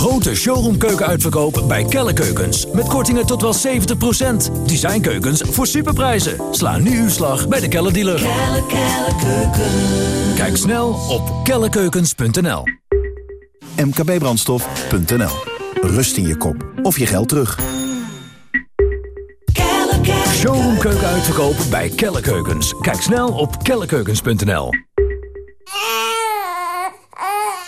Grote showroomkeukenuitverkoop bij Kelle Keukens. Met kortingen tot wel 70%. Designkeukens voor superprijzen. Sla nu uw slag bij de Kelle dealer. Kelle, Kelle Kijk snel op kellekeukens.nl mkbbrandstof.nl Rust in je kop of je geld terug. Showroomkeukenuitverkoop bij Kelle Keukens. Kijk snel op kellekeukens.nl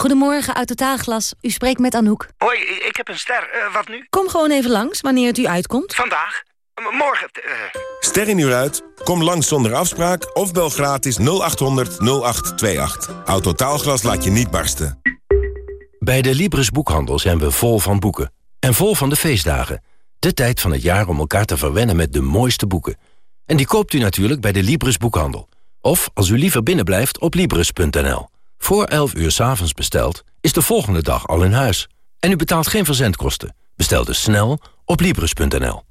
Goedemorgen, uit Totaalglas. U spreekt met Anouk. Hoi, ik heb een ster. Uh, wat nu? Kom gewoon even langs, wanneer het u uitkomt. Vandaag? M morgen? Uh... Ster in uur uit? Kom langs zonder afspraak of bel gratis 0800 0828. Autotaalglas laat je niet barsten. Bij de Libris Boekhandel zijn we vol van boeken. En vol van de feestdagen. De tijd van het jaar om elkaar te verwennen met de mooiste boeken. En die koopt u natuurlijk bij de Libris Boekhandel. Of, als u liever binnenblijft, op Libris.nl. Voor 11 uur s avonds besteld, is de volgende dag al in huis. En u betaalt geen verzendkosten. Bestel dus snel op Libris.nl.